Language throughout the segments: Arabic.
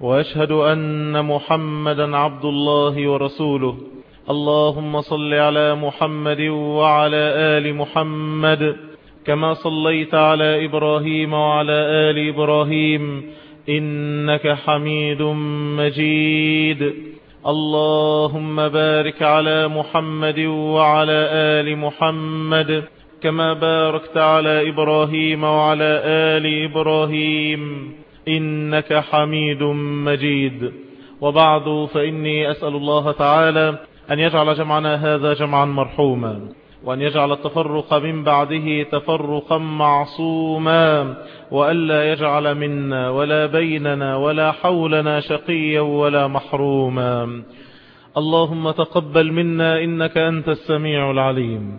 وأشهد أن محمدا عبد الله ورسوله. اللهم صل على محمد وعلى آل محمد كما صليت على إبراهيم وعلى آل إبراهيم إنك حميد مجيد. اللهم بارك على محمد وعلى آل محمد كما باركت على إبراهيم وعلى آل إبراهيم. إنك حميد مجيد. وبعد فإني أسأل الله تعالى أن يجعل جمعنا هذا جمعا مرحوما وأن يجعل التفرق من بعده تفرقا معصوما وألا يجعل منا ولا بيننا ولا حولنا شقيا ولا محروما. اللهم تقبل منا إنك أنت السميع العليم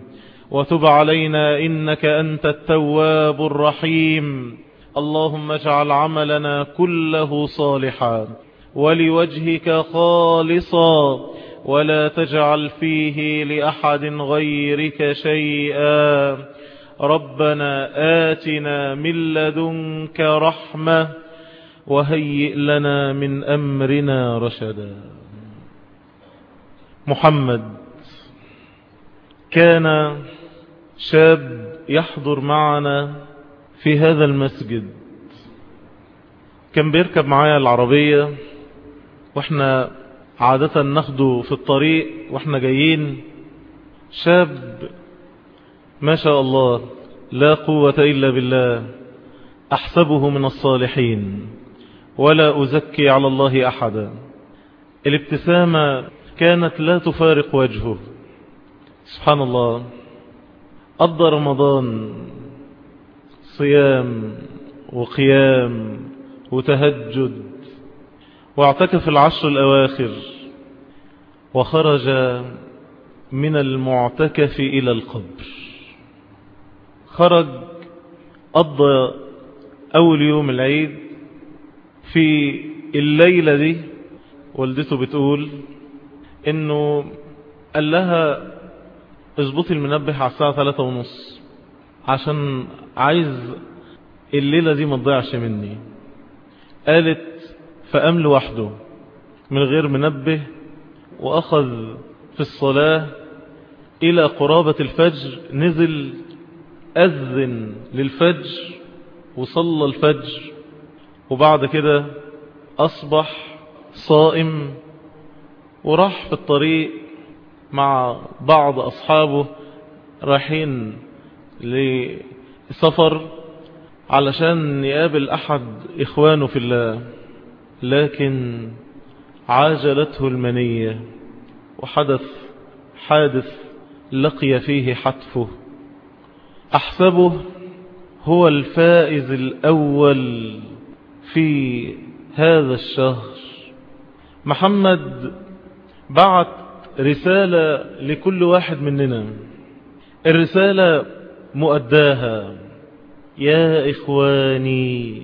وتب علينا إنك أنت التواب الرحيم. اللهم اجعل عملنا كله صالحا ولوجهك خالصا ولا تجعل فيه لأحد غيرك شيئا. ربنا آتنا من لدنك رحمة وهيئ لنا من أمرنا رشدا. محمد كان شاب يحضر معنا في هذا المسجد. كان بيركب معايا العربية وإحنا عادة ناخده في الطريق وإحنا جايين. شاب ما شاء الله لا قوة إلا بالله أحسبه من الصالحين ولا أزكي على الله أحدا. الابتسامة كانت لا تفارق وجهه. سبحان الله. قضى رمضان. صيام وقيام وتهجد واعتكف العشر الأواخر وخرج من المعتكف إلى القبر. خرج قضى أول يوم العيد في الليلة دي والدته بتقول إنه قال لها اظبطي المنبه على الساعة ثلاثة ونص. عشان عايز الليلة دي ما تضيعش مني. قالت فقام لوحده من غير منبه وأخذ في الصلاة إلى قرابة الفجر نزل أذن للفجر وصلى الفجر وبعد كده أصبح صائم وراح في الطريق مع بعض أصحابه رايحين لسفر علشان يقابل أحد إخوانه في الله لكن عاجلته المنية وحدث حادث لقي فيه حتفه. أحسبه هو الفائز الأول في هذا الشهر. محمد بعت رسالة لكل واحد مننا. الرسالة مؤداها. يا إخواني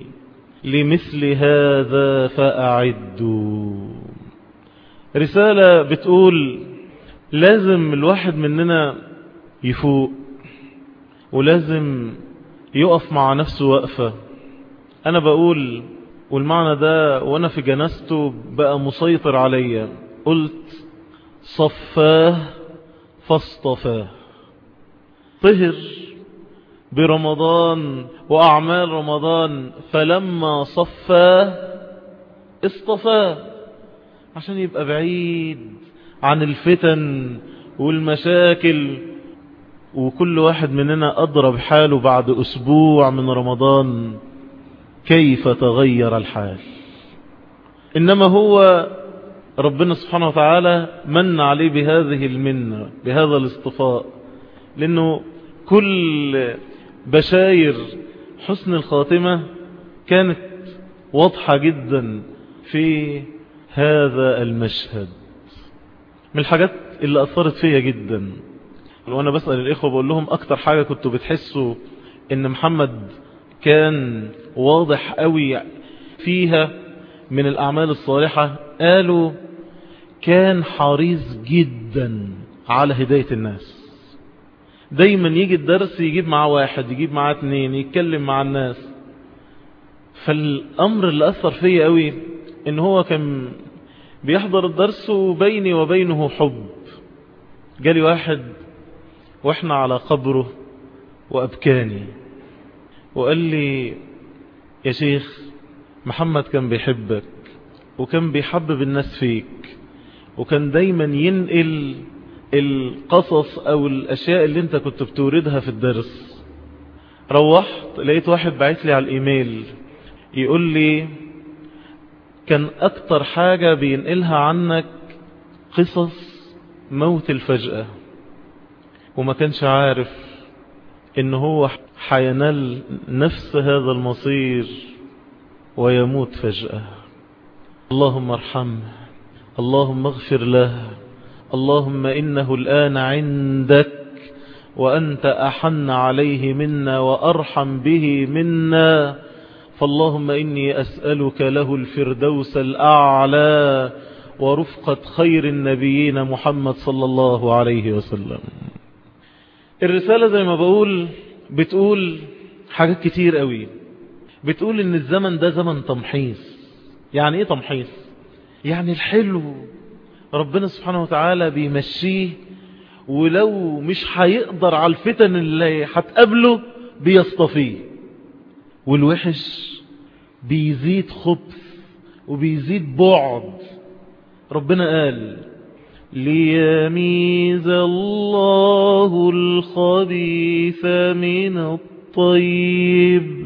لمثل هذا فأعدوا. رسالة بتقول لازم الواحد مننا يفوق ولازم يقف مع نفسه وقفة. أنا بقول والمعنى ده وأنا في جنازته بقى مسيطر عليا. قلت صفاه فاصطفاه. طهر برمضان وأعمال رمضان فلما صفاه اصطفاه عشان يبقى بعيد عن الفتن والمشاكل. وكل واحد مننا أضرب حاله بعد أسبوع من رمضان. كيف تغير الحال؟ إنما هو ربنا سبحانه وتعالى من عليه بهذه المنة بهذا الاصطفاء. لأنه كل بشاير حسن الخاتمة كانت واضحة جدا في هذا المشهد. من الحاجات اللي أثرت فيا جدا وأنا بسأل الإخوة بقول لهم أكتر حاجة كنتوا بتحسوا إن محمد كان واضح قوي فيها من الأعمال الصالحة قالوا كان حريص جدا على هداية الناس. دايما يجي الدرس يجيب معاه واحد يجيب معاه اتنين يتكلم مع الناس. فالأمر اللي أثر فيا قوي إن هو كان بيحضر الدرس وبيني وبينه حب. جالي واحد وإحنا على قبره وأبكاني. وقال لي يا شيخ محمد كان بيحبك وكان بيحبب الناس فيك وكان دايما ينقل القصص أو الأشياء اللي أنت كنت بتوردها في الدرس. روحت لقيت واحد بعت لي على الإيميل يقول لي كان أكتر حاجة بينقلها عنك قصص موت الفجأة. وما كانش عارف إن هو حينال نفس هذا المصير ويموت فجأة. اللهم ارحمه اللهم اغفر له. اللهم إنه الآن عندك وأنت أحن عليه منا وأرحم به منا. فاللهم إني أسألك له الفردوس الأعلى ورفقة خير النبيين محمد صلى الله عليه وسلم. الرسالة زي ما بقول بتقول حاجات كتير قوي. بتقول إن الزمن ده زمن تمحيص. يعني إيه تمحيص؟ يعني الحلو. ربنا سبحانه وتعالى بيمشيه ولو مش هيقدر على الفتن اللي هتقابله بيصطفيه. والوحش بيزيد خبث وبيزيد بعد. ربنا قال ليميز الله الخبيث من الطيب.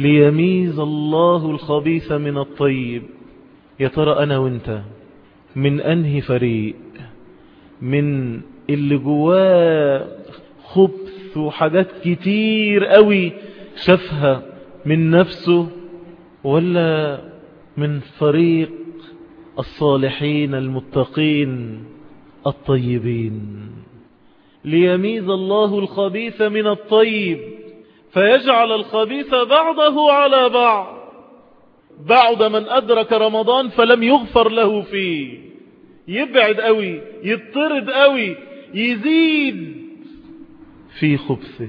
ليميز الله الخبيث من الطيب. يا ترى أنا وأنت من أنهي فريق؟ من اللي جواه خبث وحاجات كتير قوي شافها من نفسه ولا من فريق الصالحين المتقين الطيبين؟ ليميز الله الخبيث من الطيب. فيجعل الخبيث بعضه على بعض. بعد من أدرك رمضان فلم يغفر له فيه. يبعد قوي يطرد قوي يزيد في خبثه.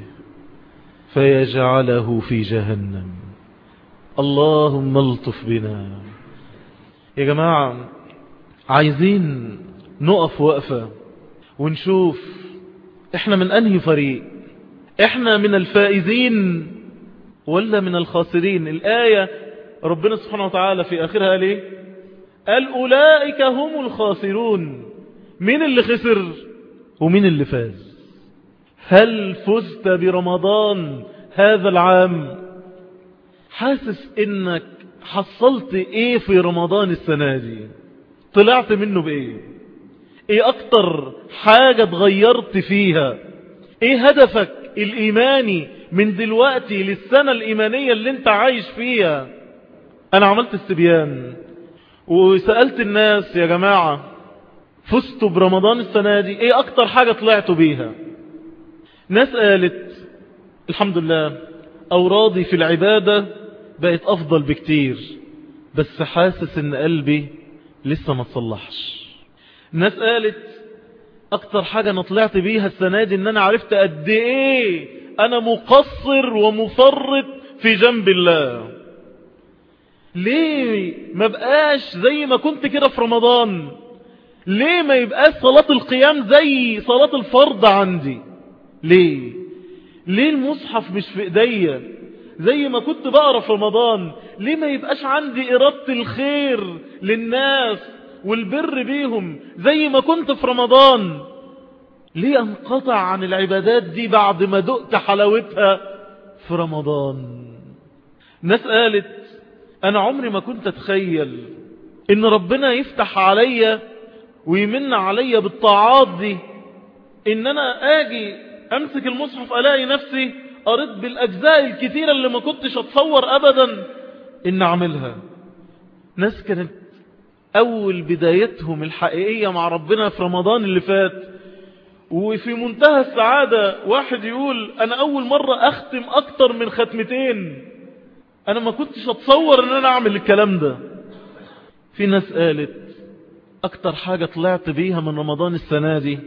فيجعله في جهنم. اللهم ألطف بنا. يا جماعة عايزين نقف وقفة ونشوف إحنا من أنهي فريق؟ إحنا من الفائزين ولا من الخاسرين؟ الآية ربنا سبحانه وتعالى في آخرها قال إيه؟ قال أولئك هم الخاسرون. مين اللي خسر ومين اللي فاز؟ هل فزت برمضان هذا العام؟ حاسس إنك حصلت إيه في رمضان السنة دي؟ طلعت منه بإيه؟ إيه أكتر حاجة اتغيرت فيها؟ إيه هدفك؟ الايماني من دلوقتي للسنة الإيمانية اللي انت عايش فيها. أنا عملت استبيان وسألت الناس يا جماعة فزتوا برمضان السنة دي إيه أكتر حاجة طلعتوا بيها؟ ناس قالت الحمد لله أوراضي في العبادة بقت أفضل بكتير بس حاسس إن قلبي لسه ما تصلحش ناس قالت أكتر حاجة أنا طلعت بيها السنة دي إن أنا عرفت قد إيه أنا مقصر ومفرط في جنب الله. ليه ما بقاش زي ما كنت كده في رمضان؟ ليه ما يبقاش صلاة القيام زي صلاة الفرض عندي؟ ليه؟ ليه المصحف مش في إيديا؟ زي ما كنت بقرا في رمضان ليه ما يبقاش عندي إرادة الخير للناس؟ والبر بيهم زي ما كنت في رمضان. ليه انقطع عن العبادات دي بعد ما دقت حلاوتها في رمضان؟ ناس قالت أنا عمري ما كنت أتخيل إن ربنا يفتح عليا ويمن عليا بالطاعات دي. إن أنا آجي أمسك المصحف ألاقي نفسي قريت بالأجزاء الكتيرة اللي ما كنتش أتصور ابدا ان أعملها. ناس كانت أول بدايتهم الحقيقية مع ربنا في رمضان اللي فات. وفي منتهى السعادة واحد يقول أنا أول مرة أختم أكتر من ختمتين. أنا ما كنتش أتصور إن أنا أعمل الكلام ده. في ناس قالت أكتر حاجة طلعت بيها من رمضان السنة دي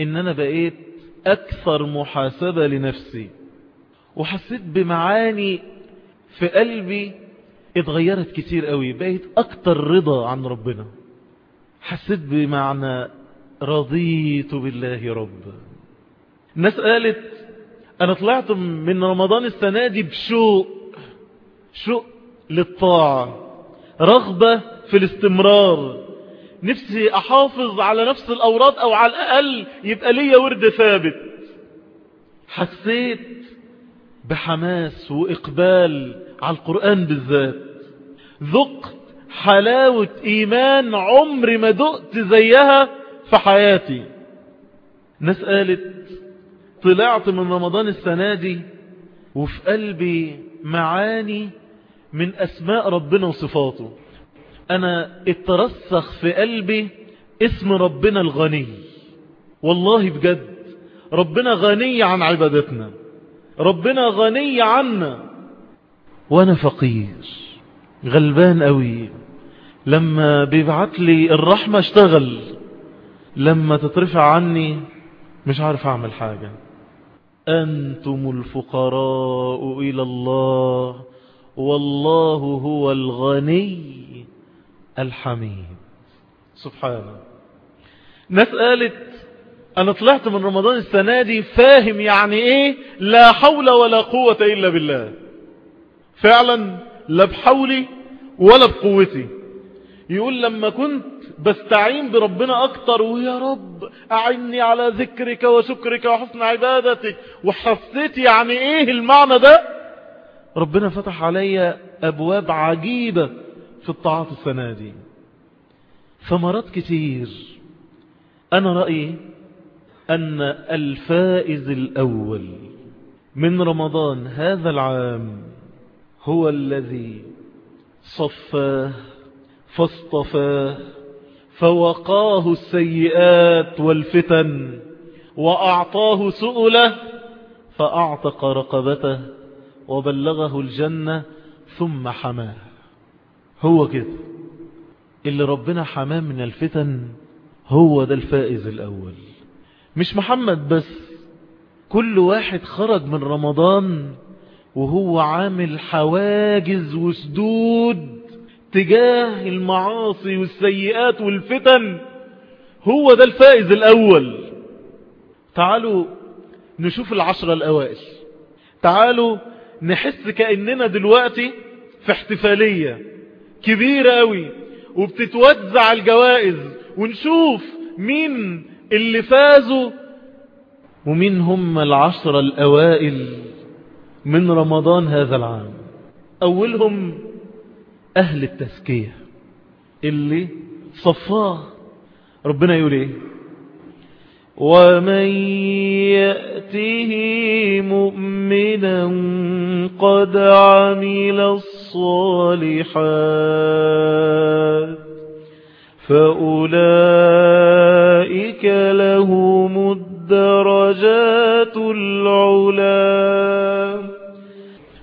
إن أنا بقيت أكثر محاسبة لنفسي. وحسيت بمعاني في قلبي اتغيرت كتير قوي بقيت أكتر رضا عن ربنا. حسيت بمعنى رضيت بالله رب. الناس قالت أنا طلعت من رمضان السنة دي بشوق شوق للطاعة رغبة في الاستمرار. نفسي أحافظ على نفس الاوراد أو على الأقل يبقى ليا ورد ثابت. حسيت بحماس وإقبال على القرآن بالذات. ذقت حلاوة إيمان عمري ما دقت زيها في حياتي. ناس قالت طلعت من رمضان السنة دي وفي قلبي معاني من أسماء ربنا وصفاته. أنا اترسخ في قلبي اسم ربنا الغني. والله بجد ربنا غني عن عبادتنا. ربنا غني عنا. وأنا فقير. غلبان قوي لما بيبعت لي الرحمة اشتغل. لما تترفع عني مش عارف أعمل حاجة. أنتم الفقراء إلى الله. والله هو الغني الحميد. سبحانه ناس قالت أنا طلعت من رمضان السنة دي فاهم يعني إيه؟ لا حول ولا قوة إلا بالله. فعلا لا بحولي ولا بقوتي. يقول لما كنت بستعين بربنا أكتر ويا رب أعني على ذكرك وشكرك وحسن عبادتك وحسيت يعني إيه المعنى ده؟ ربنا فتح علي أبواب عجيبة في الطاعات السنة دي. ثمرات كتير. أنا رأيي أن الفائز الأول من رمضان هذا العام هو الذي صفاه فاصطفاه فوقاه السيئات والفتن وأعطاه سؤله فأعتق رقبته وبلغه الجنة ثم حماه. هو كده. اللي ربنا حماه من الفتن هو ده الفائز الأول. مش محمد بس كل واحد خرج من رمضان وهو عامل حواجز وسدود تجاه المعاصي والسيئات والفتن هو ده الفائز الأول. تعالوا نشوف العشرة الأوائل. تعالوا نحس كأننا دلوقتي في احتفالية كبيرة قوي وبتتوزع الجوائز ونشوف مين اللي فازوا ومين هم العشرة الأوائل. من رمضان هذا العام. أولهم أهل التزكية اللي صفاه. ربنا يقول إيه؟ ومن يأته مؤمنا قد عمل الصالحات فأولئك لهم الدرجات العلا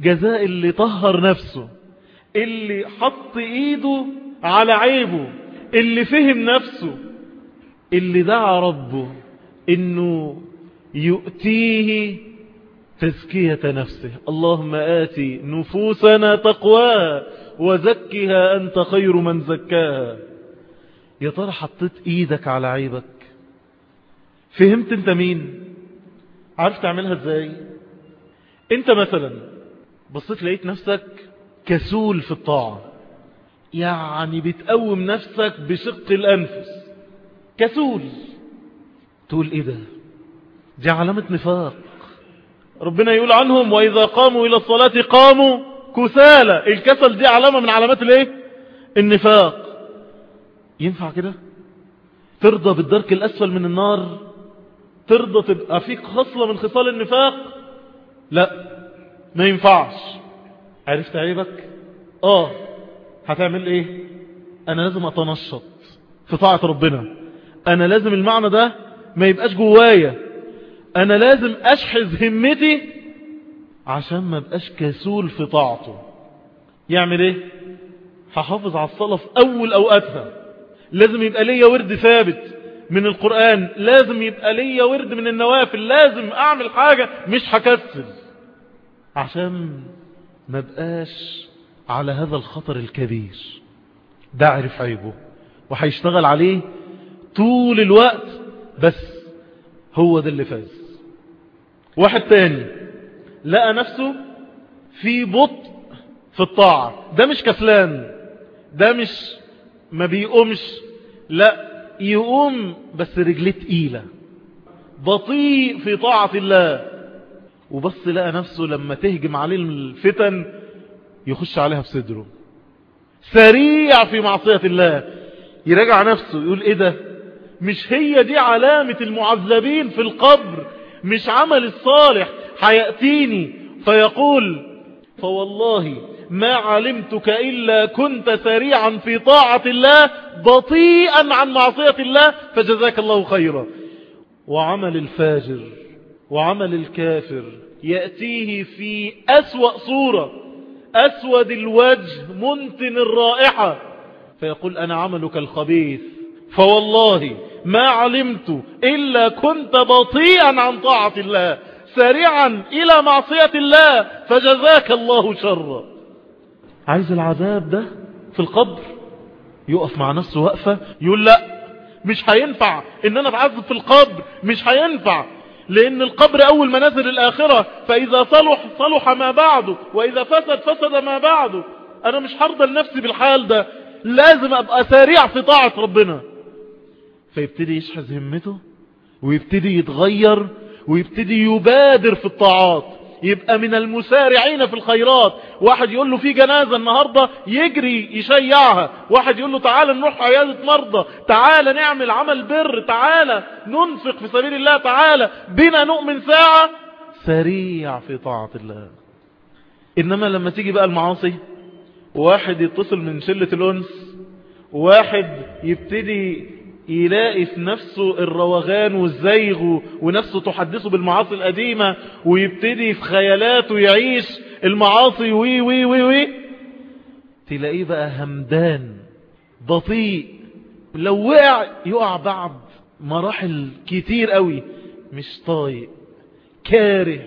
جزاء اللي طهر نفسه اللي حط ايده على عيبه اللي فهم نفسه اللي دعا ربه انه يؤتيه تزكية نفسه. اللهم آتي نفوسنا تقواها وزكها أنت خير من زكاها. يا ترى حطيت إيدك على عيبك؟ فهمت انت مين؟ عارف تعملها إزاي؟ انت مثلا بصيت لقيت نفسك كسول في الطاعة. يعني بتقوم نفسك بشق الأنفس. كسول. تقول إيه ده؟ دي علامة نفاق. ربنا يقول عنهم وإذا قاموا إلى الصلاة قاموا كسالى. الكسل دي علامة من علامات الإيه؟ النفاق. ينفع كده؟ ترضى بالدرك الأسفل من النار؟ ترضى تبقى فيك خصلة من خصال النفاق؟ لا. ما ينفعش. عرفت عيبك؟ آه. هتعمل إيه؟ أنا لازم أتنشط في طاعة ربنا. أنا لازم المعنى ده ما يبقاش جوايا. أنا لازم أشحذ همتي عشان ما بقاش كسول في طاعته. يعمل إيه؟ هحافظ على الصلاة في أول أوقاتها. لازم يبقى ليا ورد ثابت من القرآن. لازم يبقى ليا ورد من النوافل. لازم أعمل حاجة مش هكسل. عشان ما بقاش على هذا الخطر الكبير. ده عرف عيبه وهيشتغل عليه طول الوقت بس هو ده اللي فاز. واحد تاني لقى نفسه في بطء في الطاعة. ده مش كسلان ده مش ما بيقومش لا يقوم بس رجليه تقيلة. بطيء في طاعة الله. وبس لقى نفسه لما تهجم عليه الفتن يخش عليها بصدره سريع في معصية الله. يراجع نفسه يقول إيه ده؟ مش هي دي علامة المعذبين في القبر مش عمل الصالح هيأتيني. فيقول فوالله ما علمتك إلا كنت سريعا في طاعة الله بطيئا عن معصية الله فجزاك الله خيرا. وعمل الفاجر. وعمل الكافر يأتيه في أسوأ صورة أسود الوجه منتن الرائحة. فيقول أنا عملك الخبيث. فوالله ما علمت إلا كنت بطيئا عن طاعة الله سريعا إلى معصية الله فجزاك الله شرا. عايز العذاب ده في القبر؟ يقف مع نفسه وقفة يقول لا مش هينفع إن أنا أتعذب في القبر مش هينفع لأن القبر أول منازل الآخرة. فإذا صلح صلح ما بعده وإذا فسد فسد ما بعده. أنا مش هرضى لنفسي بالحال ده. لازم أبقى سريع في طاعة ربنا. فيبتدي يشحذ همته ويبتدي يتغير ويبتدي يبادر في الطاعات. يبقى من المسارعين في الخيرات. واحد يقول له في جنازة النهاردة يجري يشيعها. واحد يقول له تعالى نروح عيادة مرضى. تعالى نعمل عمل بر. تعالى ننفق في سبيل الله. تعالى بنا نؤمن ساعة. سريع في طاعة الله. إنما لما تيجي بقى المعاصي واحد يتصل من شلة الأنس واحد يبتدي يلاقي نفسه الروغان والزيغ ونفسه تحدثه بالمعاصي القديمة ويبتدي في خيالاته يعيش المعاصي وي وي وي وي تلاقيه بقى همدان بطيء لو وقع يقع بعد مراحل كتير قوي مش طايق كاره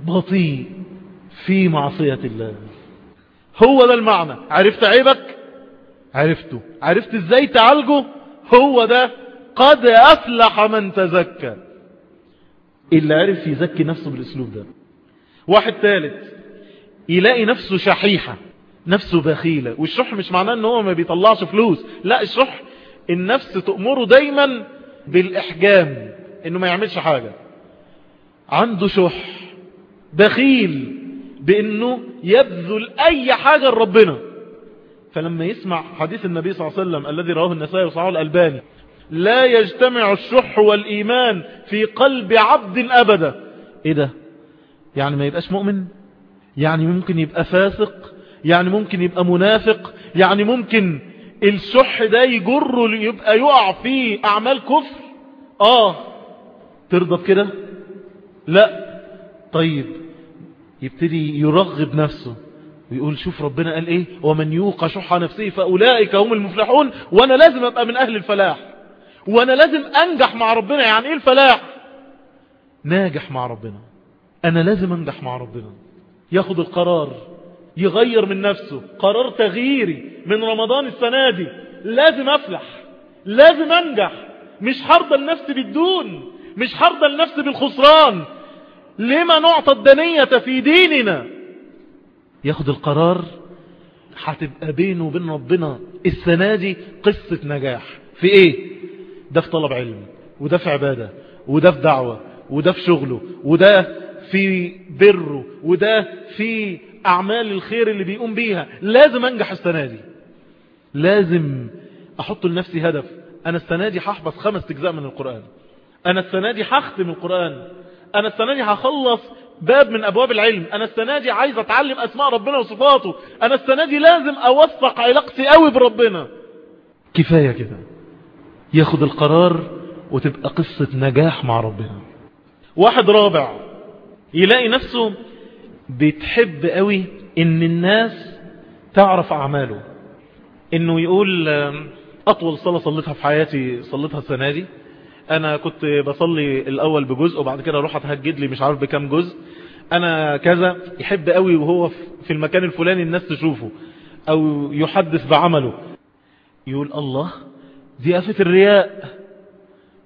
بطيء في معصية الله. هو ده المعنى. عرفت عيبك؟ عرفته. عرفت إزاي تعالجه؟ هو ده قد أفلح من تزكى. اللي عرف يزكي نفسه بالأسلوب ده. واحد ثالث يلاقي نفسه شحيحة نفسه بخيلة. والشح مش معناه إن هو ما بيطلعش فلوس. لا الشح النفس تأمره دايما بالإحجام إنه ما يعملش حاجة. عنده شح بخيل بإنه يبذل أي حاجة لربنا. فلما يسمع حديث النبي صلى الله عليه وسلم الذي رواه النسائي وصححه الألباني لا يجتمع الشح والإيمان في قلب عبد أبدا. إيه ده؟ يعني ما يبقاش مؤمن؟ يعني ممكن يبقى فاسق؟ يعني ممكن يبقى منافق؟ يعني ممكن الشح ده يجره يبقى يقع في أعمال كفر؟ آه. ترضى بكده؟ لا. طيب. يبتدي يرغب نفسه. ويقول شوف ربنا قال إيه؟ ومن يوق شح نفسه فأولئك هم المفلحون وأنا لازم أبقى من أهل الفلاح. وأنا لازم أنجح مع ربنا يعني إيه الفلاح؟ ناجح مع ربنا. أنا لازم أنجح مع ربنا. ياخد القرار يغير من نفسه. قرار تغييري من رمضان السنة دي. لازم أفلح. لازم أنجح. مش حرضى النفس بالدون. مش حرضى النفس بالخسران. لما نعطى الدنية في ديننا؟ ياخد القرار هتبقى بينه وبين ربنا السنة دي قصة نجاح. في إيه؟ ده في طلب علم وده في عبادة وده في دعوة وده في شغله وده في بره وده في أعمال الخير اللي بيقوم بيها. لازم أنجح السنة دي. لازم أحط لنفسي هدف. أنا السنة دي هحفظ خمس أجزاء من القرآن. أنا السنة دي هختم القرآن. أنا السنة دي هخلص باب من أبواب العلم. أنا السنة دي عايز أتعلم أسماء ربنا وصفاته. أنا السنة دي لازم أوثق علاقتي قوي بربنا. كفاية كده. ياخد القرار وتبقى قصة نجاح مع ربنا. واحد رابع يلاقي نفسه بتحب قوي إن الناس تعرف أعماله. إنه يقول أطول صلاة صليتها في حياتي صليتها السنة دي. أنا كنت بصلي الأول بجزء وبعد كده أروح أتهجد لي مش عارف بكام جزء. أنا كذا يحب قوي وهو في المكان الفلاني الناس تشوفه أو يحدث بعمله. يقول الله دي آفة الرياء.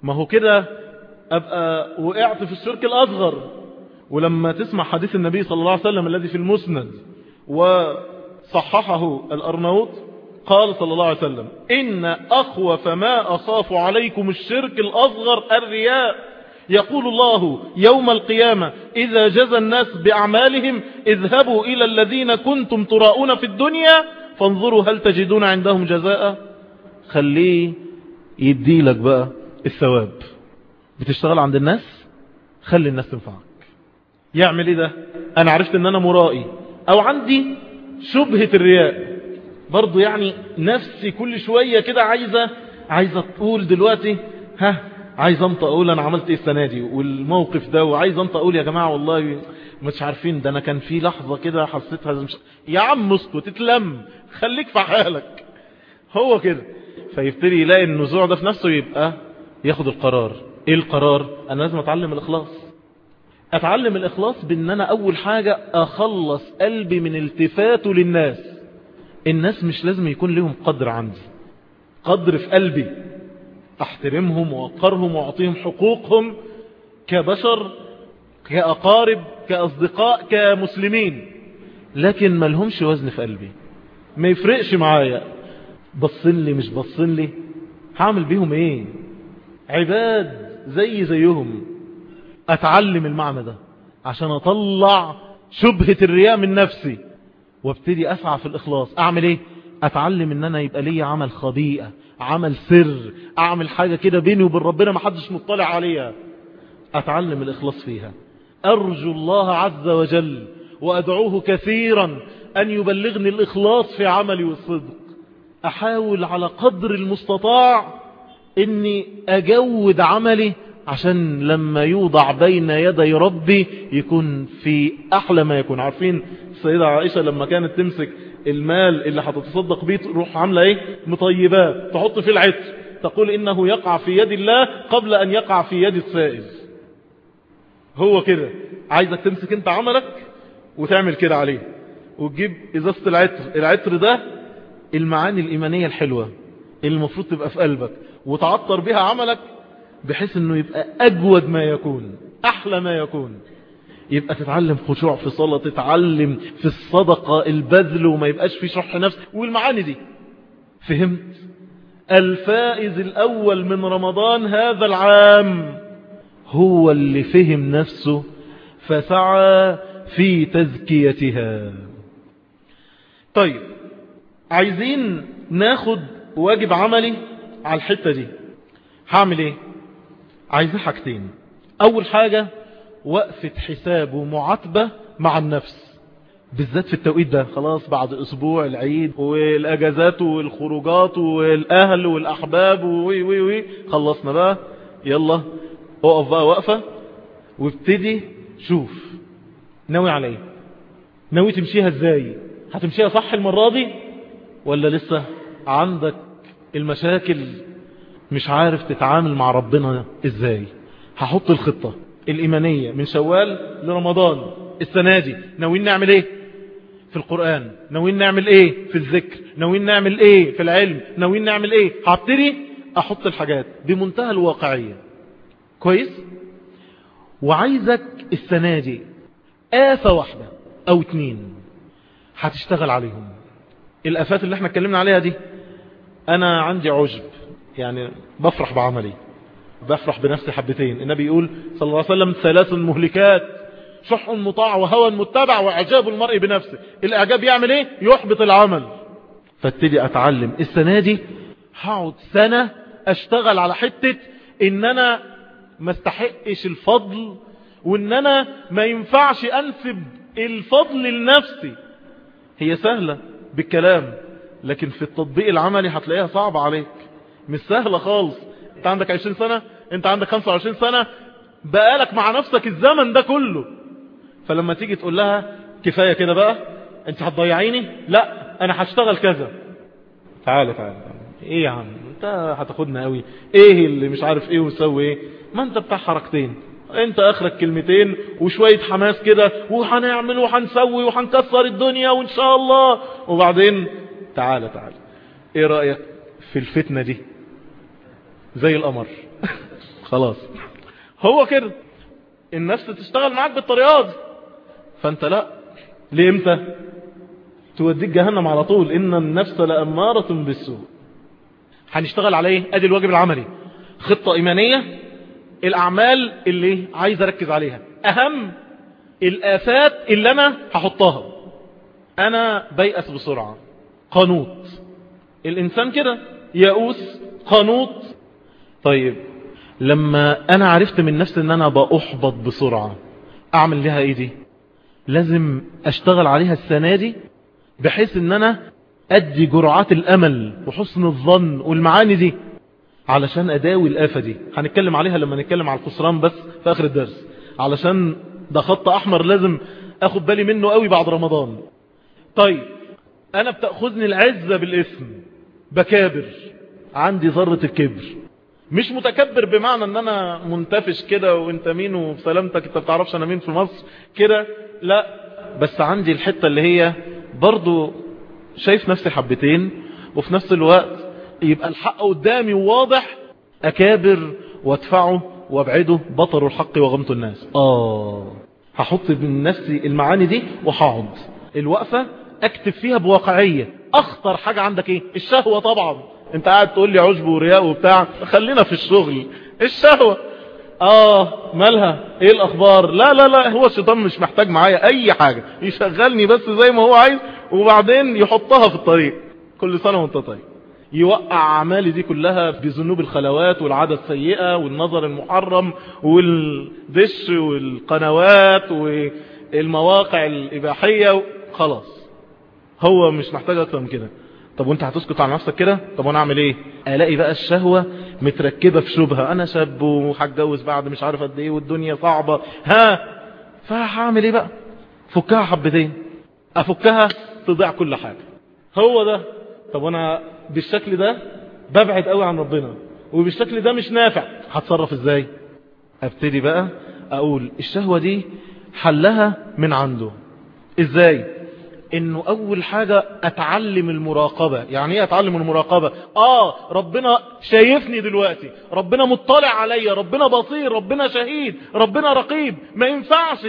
ما هو كده أبقى وقعت في الشرك الأصغر. ولما تسمع حديث النبي صلى الله عليه وسلم الذي في المسند وصححه الأرنوط قال صلى الله عليه وسلم إن أخوف ما أخاف عليكم الشرك الأصغر الرياء. يقول الله يوم القيامة إذا جزى الناس بأعمالهم اذهبوا إلى الذين كنتم تراؤون في الدنيا فانظروا هل تجدون عندهم جزاء. خليه يدي لك بقى الثواب. بتشتغل عند الناس؟ خلي الناس تنفعك. يعمل إيه ده؟ أنا عرفت إن أنا مرائي أو عندي شبهة الرياء. برضو يعني نفسي كل شوية كده عايزة عايزة تقول دلوقتي ها عايز انت أقول أنا عملت إيه السنة دي؟ والموقف ده وعايز انت أقول يا جماعة والله مش عارفين ده أنا كان في لحظة كده حسيتها مش... يا عم اسكت تتلم خليك في حالك. هو كده. فيبتدي يلاقي النزوع ده في نفسه يبقى ياخد القرار. إيه القرار؟ أنا لازم أتعلم الإخلاص. أتعلم الإخلاص بإن أنا أول حاجة أخلص قلبي من التفاته للناس. الناس مش لازم يكون لهم قدر عندي. قدر في قلبي. أحترمهم واقرهم وأعطيهم حقوقهم كبشر كأقارب كأصدقاء كمسلمين. لكن ما لهمش وزن في قلبي. ما يفرقش معايا. بصن لي مش بصن لي. هعمل بيهم إيه؟ عباد زي زيهم. أتعلم المعنى ده عشان أطلع شبهة الرياء من نفسي. وابتدي أسعى في الإخلاص. أعمل إيه؟ أتعلم إن أنا يبقى لي عمل خبيئة عمل سر أعمل حاجة كده بيني وبين ربنا محدش مطلع عليها. أتعلم الإخلاص فيها. أرجو الله عز وجل وأدعوه كثيرا أن يبلغني الإخلاص في عملي والصدق. أحاول على قدر المستطاع إني أجود عملي عشان لما يوضع بين يدي ربي يكون في أحلى ما يكون. عارفين السيدة عائشة لما كانت تمسك المال اللي هتتصدق بيه تروح عاملة إيه؟ مطيبات تحط فيه العطر تقول إنه يقع في يد الله قبل أن يقع في يد السائل. هو كده. عايزك تمسك أنت عملك وتعمل كده عليه. وتجيب إزازة العطر العطر ده المعاني الإيمانية الحلوة اللي المفروض تبقى في قلبك. وتعطر بها عملك بحيث إنه يبقى أجود ما يكون أحلى ما يكون. يبقى تتعلم خشوع في صلاة تتعلم في الصدقة البذل وما يبقاش في شرح نفس. والمعاني دي. فهمت؟ الفائز الأول من رمضان هذا العام هو اللي فهم نفسه فسعى في تزكيتها. طيب عايزين ناخد واجب عملي على الحتة دي. هعمل إيه؟ عايزين حاجتين أول حاجة وقفة حساب ومعاتبة مع النفس. بالذات في التوقيت ده. خلاص بعد أسبوع العيد والأجازات والخروجات والأهل والأحباب وي وي وي. خلصنا بقى. يلا اقف بقى وقفة وابتدي شوف. ناوي على إيه؟ ناوي تمشيها إزاي؟ هتمشيها صح المرة دي؟ ولا لسه عندك المشاكل مش عارف تتعامل مع ربنا إزاي. هحط الخطة الإيمانية من شوال لرمضان. السنة دي ناويين نعمل إيه؟ في القرآن. ناويين نعمل إيه؟ في الذكر. ناويين نعمل إيه؟ في العلم. ناويين نعمل إيه؟ هبتدي أحط الحاجات بمنتهى الواقعية. كويس؟ وعايزك السنة دي آفة واحدة أو اتنين هتشتغل عليهم. الآفات اللي إحنا اتكلمنا عليها دي أنا عندي عجب. يعني بفرح بعملي بفرح بنفسي حبتين النبي يقول صلى الله عليه وسلم ثلاث مهلكات شح مطاع وهوى متبع وإعجاب المرء بنفسه. الإعجاب يعمل إيه؟ يحبط العمل. فابتدي أتعلم السنة دي هقعد سنة أشتغل على حتة إن أنا ما استحقش الفضل وإن أنا ما ينفعش أنسب الفضل لنفسي. هي سهلة بالكلام لكن في التطبيق العملي هتلاقيها صعبة عليك. مش سهلة خالص. انت عندك 20 سنة انت عندك 25 سنة بقالك مع نفسك الزمن ده كله. فلما تيجي تقول لها كفاية كده بقى انت هتضيعيني؟ لا أنا هشتغل كذا. تعالى تعالى إيه يا عم؟ انت هتاخدنا قوي. إيه اللي مش عارف إيه وسوي إيه؟ ما انت بتاع حركتين. انت اخرك كلمتين وشوية حماس كده وهنعمل وهنسوي وهنكسر الدنيا وإن شاء الله. وبعدين تعالى تعالى. إيه رأيك في الفتنة دي؟ زي القمر. خلاص. هو كده. النفس تشتغل معاك بالطريقة دي. فانت لا. ليه إمتى؟ توديك جهنم على طول. إن النفس لأمارة بالسوء. هنشتغل على إيه؟ أدي الواجب العملي. خطة إيمانية. الأعمال اللي عايز أركز عليها. أهم الآفات اللي أنا هحطها. أنا بيأس بسرعة. قنوط. الإنسان كده. يأوس قنوط طيب لما أنا عرفت من نفسي إن أنا بأحبط بسرعة أعمل لها إيه دي؟ لازم أشتغل عليها السنة دي بحيث إن أنا أدي جرعات الأمل وحسن الظن والمعاني دي علشان أداوي الآفة دي. هنتكلم عليها لما نتكلم على الخسران بس في آخر الدرس. علشان ده خط أحمر لازم أخد بالي منه قوي بعد رمضان. طيب أنا بتأخذني العزة بالاسم بكابر عندي ذرة الكبر. مش متكبر بمعنى إن أنا منتفش كده وأنت مين وبسلامتك أنت بتعرفش أنا مين في مصر كده لا. بس عندي الحتة اللي هي برضو شايف نفسي حبتين وفي نفس الوقت يبقى الحق قدامي واضح أكابر وأدفعه وأبعده بطر الحق وغمت الناس. آه. هحط من نفسي المعاني دي وهقعد. الوقفة أكتب فيها بواقعية. أخطر حاجة عندك إيه؟ الشهوة طبعا. انت قاعد تقول لي عجب ورياء وبتاع خلينا في الشغل. الشهوة. آه مالها؟ إيه الأخبار؟ لا لا لا هو الشيطان مش محتاج معايا أي حاجة. يشغلني بس زي ما هو عايز وبعدين يحطها في الطريق. كل سنة وانت طيب. يوقع أعمالي دي كلها بذنوب الخلوات والعادة السيئة والنظر المحرم والدش والقنوات والمواقع الإباحية. خلاص. هو مش محتاج أكتر من كده. طب وانت هتسكت على نفسك كده؟ طب وأنا اعمل إيه؟ الاقي بقى الشهوة متركبة في شبهة. أنا شاب وهتجوز بعد مش عارف قد إيه والدنيا صعبة. ها؟ فهعمل إيه بقى؟ فكها حبتين. أفكها تضيع كل حاجة. هو ده. طب وأنا بالشكل ده ببعد قوي عن ربنا. وبالشكل ده مش نافع. هتصرف إزاي؟ أبتدي بقى أقول الشهوة دي حلها من عنده. إزاي؟ إنه أول حاجة أتعلم المراقبة. يعني إيه أتعلم المراقبة؟ آه ربنا شايفني دلوقتي. ربنا مطلع عليا ربنا بصير. ربنا شهيد. ربنا رقيب. ما ينفعش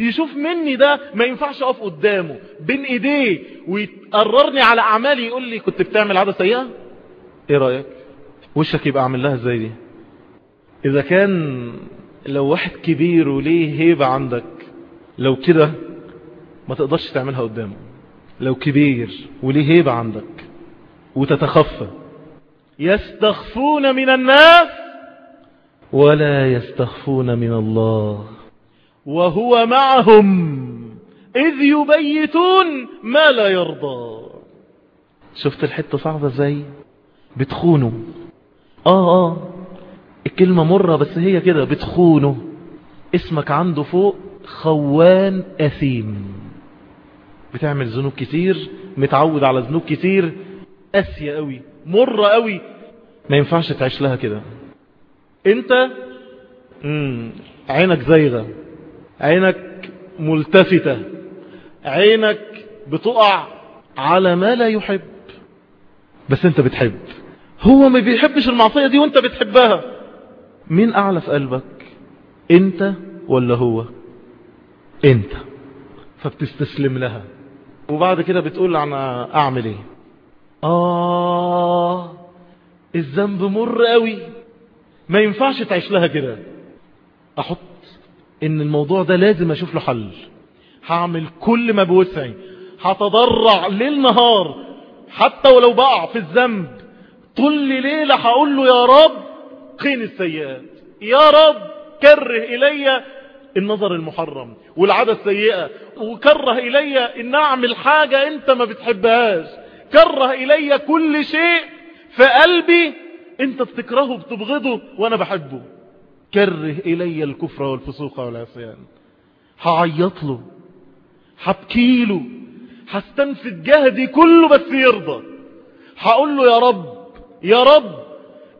يشوف مني ده. ما ينفعش أقف قدامه. بين إيديه. ويقررني على أعمالي. يقول لي كنت بتعمل عادة سيئة؟ إيه رأيك؟ وشك يبقى أعمل لها إزاي دي؟ إذا كان لو واحد كبير وليه هيبة عندك لو كده ما تقدرش تعملها قدامه. لو كبير وليه هيبة عندك وتتخفى. يستخفون من الناس ولا يستخفون من الله. وهو معهم إذ يبيتون ما لا يرضى. شفت الحتة صعبة إزاي؟ بتخونوا آه آه الكلمة مرة بس هي كده بتخونوا اسمك عنده فوق خوان أثيم. بتعمل ذنوب كتير متعود على ذنوب كتير قاسية قوي مرة قوي. ما ينفعش تعيش لها كده. انت. عينك زيغة عينك ملتفتة عينك بتقع على ما لا يحب. بس انت بتحب. هو ما بيحبش المعصية دي وانت بتحبها. مين أعلى في قلبك؟ انت ولا هو؟ انت. فبتستسلم لها. وبعد كده بتقول أنا أعمل إيه؟ آه الذنب مر قوي. ما ينفعش تعيش لها كده. أحط إن الموضوع ده لازم أشوف له حل. هعمل كل ما بوسعي. هتضرع ليل نهار. حتى ولو بقع في الذنب. طول ليلة هقول له يا رب قين السيئات. يا رب كره إلي. النظر المحرم والعادة السيئة. وكره إلي إن أعمل حاجة أنت ما بتحبهاش. كره إلي كل شيء في قلبي أنت بتكرهه بتبغضه وأنا بحبه. كره إلي الكفر والفسوق والعصيان. هعيط له. هبكي له. هستنفد جهدي كله بس يرضى. هقول له يا رب يا رب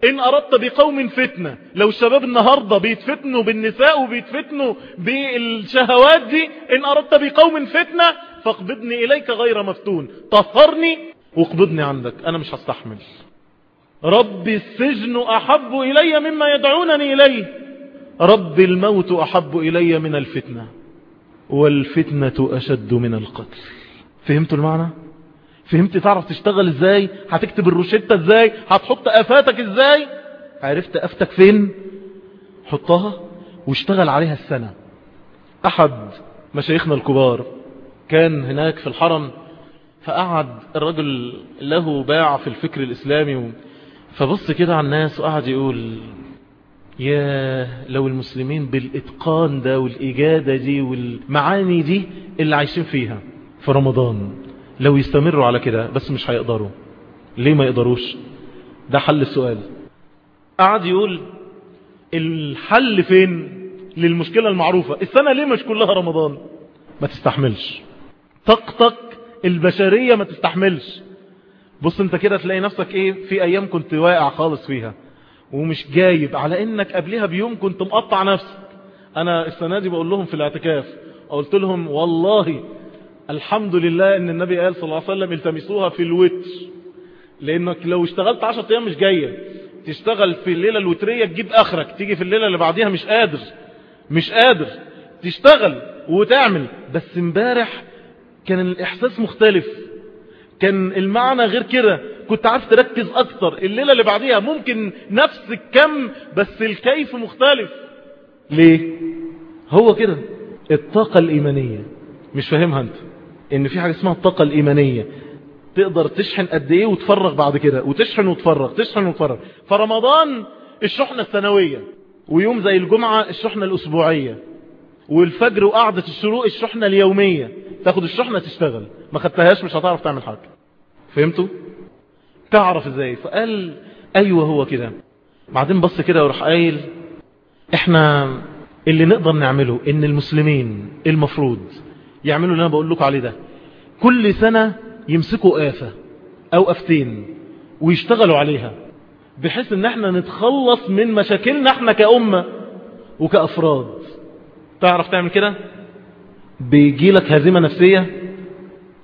إن أردت بقوم فتنة لو الشباب النهاردة بيتفتنوا بالنساء وبيتفتنوا بالشهوات دي إن أردت بقوم فتنة فاقبضني إليك غير مفتون. طهرني واقبضني عندك أنا مش هستحمل. ربي السجن أحب إلي مما يدعونني إليه. رب الموت أحب إلي من الفتنة والفتنة أشد من القتل. فهمتوا المعنى؟ فهمت تعرف تشتغل إزاي؟ هتكتب الروشتة إزاي؟ هتحط آفاتك إزاي؟ عرفت آفتك فين؟ حطها واشتغل عليها السنة. أحد مشايخنا الكبار كان هناك في الحرم فقعد الرجل له باع في الفكر الإسلامي فبص كده على الناس وقعد يقول يا لو المسلمين بالإتقان ده والاجادة دي والمعاني دي اللي عايشين فيها في رمضان. لو يستمروا على كده بس مش هيقدروا. ليه ما يقدروش؟ ده حل السؤال. قعد يقول الحل فين؟ للمشكلة المعروفة. السنة ليه مش كلها رمضان؟ ما تستحملش. طاقتك البشرية ما تستحملش. بص انت كده تلاقي نفسك إيه؟ في أيام كنت واقع خالص فيها. ومش جايب. على إنك قبلها بيوم كنت مقطع نفسك. أنا السنة دي بقول لهم في الاعتكاف. قلت لهم والله الحمد لله إن النبي قال صلى الله عليه وسلم التمسوها في الوتر. لأنك لو اشتغلت 10 أيام مش جاية. تشتغل في الليلة الوترية تجيب آخرك. تيجي في الليلة اللي بعديها مش قادر. مش قادر. تشتغل وتعمل. بس امبارح كان الإحساس مختلف. كان المعنى غير كده. كنت عارف تركز أكتر. الليلة اللي بعديها ممكن نفس الكم بس الكيف مختلف. ليه؟ هو كده. الطاقة الإيمانية. مش فاهمها أنت. إن في حاجة اسمها الطاقة الإيمانية. تقدر تشحن قد إيه وتفرغ بعد كده. وتشحن وتفرغ تشحن وتفرغ. فرمضان الشحنة السنوية ويوم زي الجمعة الشحنة الأسبوعية والفجر وقعدة الشروق الشحنة اليومية. تاخد الشحنة تشتغل. ما خدتهاش مش هتعرف تعمل حاجة. فهمتوا؟ تعرف إزاي؟ فقال أيوه هو كده. بعدين بص كده وراح قايل إحنا اللي نقدر نعمله إن المسلمين المفروض يعملوا اللي أنا بقول لكم عليه ده. كل سنة يمسكوا آفة أو أفتين ويشتغلوا عليها بحيث إن إحنا نتخلص من مشاكلنا إحنا كأمة وكأفراد. تعرف تعمل كده؟ بيجي لك هزيمة نفسية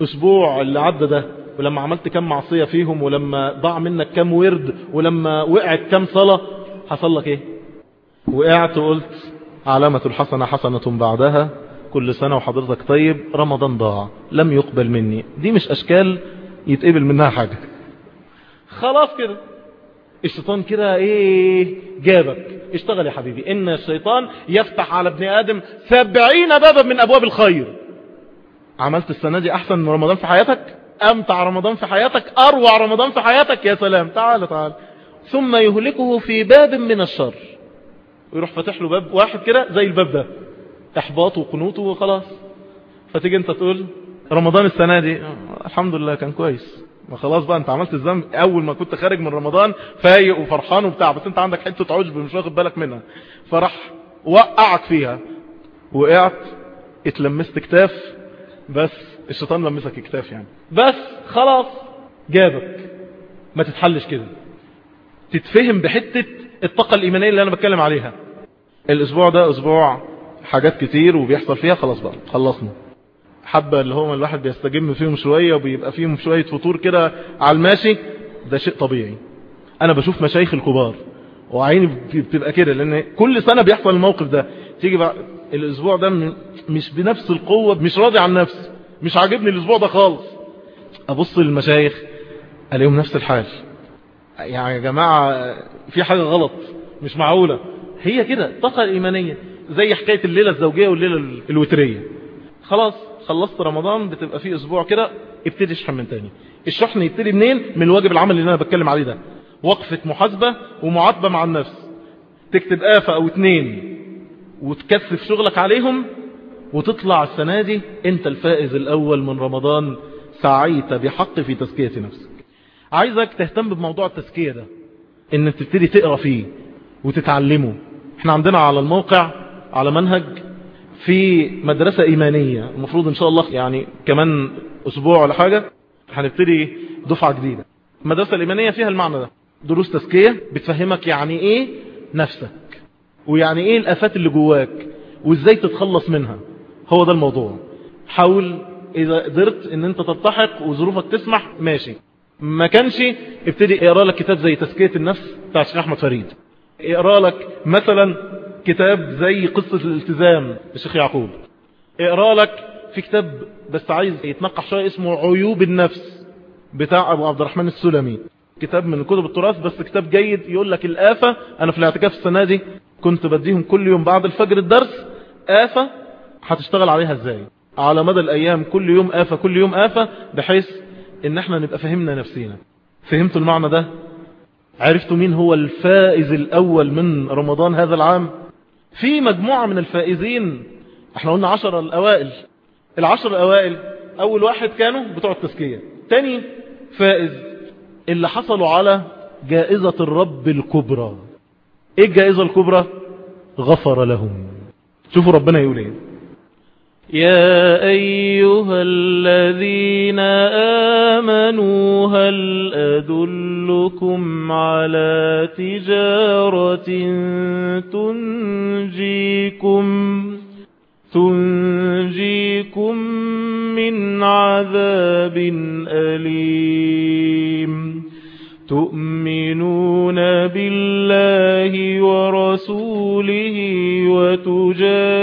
أسبوع اللي عدى ده ولما عملت كم معصية فيهم ولما ضاع منك كم ورد ولما وقعت كم صلاة حصل لك إيه؟ وقعت وقلت علامة الحسنة حسنة بعدها كل سنة وحضرتك طيب رمضان ضاع لم يقبل مني. دي مش أشكال يتقبل منها حاجة. خلاص كده. الشيطان كده إيه جابك. اشتغل يا حبيبي. إن الشيطان يفتح على ابن آدم سبعين بابا من أبواب الخير. عملت السنة دي أحسن من رمضان في حياتك؟ أمتع رمضان في حياتك؟ أروع رمضان في حياتك؟ يا سلام. تعال تعال. ثم يهلكه في باب من الشر. ويروح فاتح له باب واحد كده زي الباب ده. احباط وقنوط وخلاص. فتيجي أنت تقول رمضان السنة دي الحمد لله كان كويس. ما خلاص بقى أنت عملت الذنب. أول ما كنت خارج من رمضان فايق وفرحان وبتاع بس أنت عندك حتة عجب مش واخد بالك منها. فراح وقعك فيها. وقعت اتلمست كتاف بس الشيطان لمسك اكتاف يعني. بس خلاص جابك. ما تتحلش كده. تتفهم بحتة الطاقة الإيمانية اللي أنا بتكلم عليها. الأسبوع ده أسبوع حاجات كتير وبيحصل فيها خلاص بقى خلصنا. حبة اللي هم الواحد بيستجم فيهم شوية وبيبقى فيهم شوية فطور كده على الماشي ده شيء طبيعي. أنا بشوف مشايخ الكبار وعيني بتبقى كده لأن كل سنة بيحصل الموقف ده. تيجي بقى الأسبوع ده مش بنفس القوة مش راضي عن نفسي مش عاجبني الأسبوع ده خالص. أبص للمشايخ ألاقيهم نفس الحال. يعني يا جماعة في حاجة غلط مش معقولة. هي كده الطاقة الإيمانية زي حكاية الليلة الزوجية والليلة الوترية. خلاص خلصت رمضان بتبقى في أسبوع كده ابتدي اشحن من تاني. الشحن يبتدي منين؟ من الواجب العمل اللي أنا بتكلم عليه ده. وقفة محاسبة ومعاتبة مع النفس. تكتب آفة أو اتنين وتكثف شغلك عليهم وتطلع السنة دي أنت الفائز الأول من رمضان سعيت بحق في تزكية نفسك. عايزك تهتم بموضوع التزكية ده إن تبتدي تقرأ فيه وتتعلمه. إحنا عندنا على الموقع على منهج في مدرسة إيمانية. المفروض إن شاء الله يعني كمان أسبوع ولا حاجة هنبتدي دفعة جديدة. المدرسة الإيمانية فيها المعنى ده. دروس تزكية بتفهمك يعني إيه نفسك ويعني إيه الآفات اللي جواك وإزاي تتخلص منها. هو ده الموضوع. حاول إذا قدرت إن أنت تلتحق وظروفك تسمح ماشي. ما كانش ابتدي اقرأ لك كتاب زي تزكية النفس بتاع الشيخ أحمد فريد. اقرأ لك مثلا كتاب زي قصة الالتزام للشيخ يعقوب. اقرأ لك في كتاب بس عايز يتنقح شوية اسمه عيوب النفس بتاع أبو عبد الرحمن السلمي. كتاب من كتب التراث بس كتاب جيد يقول لك الآفة أنا في الاعتكاف السنة دي كنت بديهم كل يوم بعد الفجر الدرس آفة هتشتغل عليها إزاي؟ على مدى الأيام كل يوم آفة كل يوم آفة بحيث إن إحنا نبقى فهمنا نفسينا. فهمتوا المعنى ده؟ عرفتوا مين هو الفائز الأول من رمضان هذا العام؟ في مجموعة من الفائزين إحنا قلنا عشر الأوائل. العشر الأوائل أول واحد كانوا بتوع التزكية. تاني فائز اللي حصلوا على جائزة الرب الكبرى. إيه الجائزة الكبرى؟ غفر لهم. شوفوا ربنا يقول إيه. يا أيها الذين آمنوا هل أدلكم على تجارة تنجيكم تنجيكم من عذاب أليم. تؤمنون بالله ورسوله وتجاهدون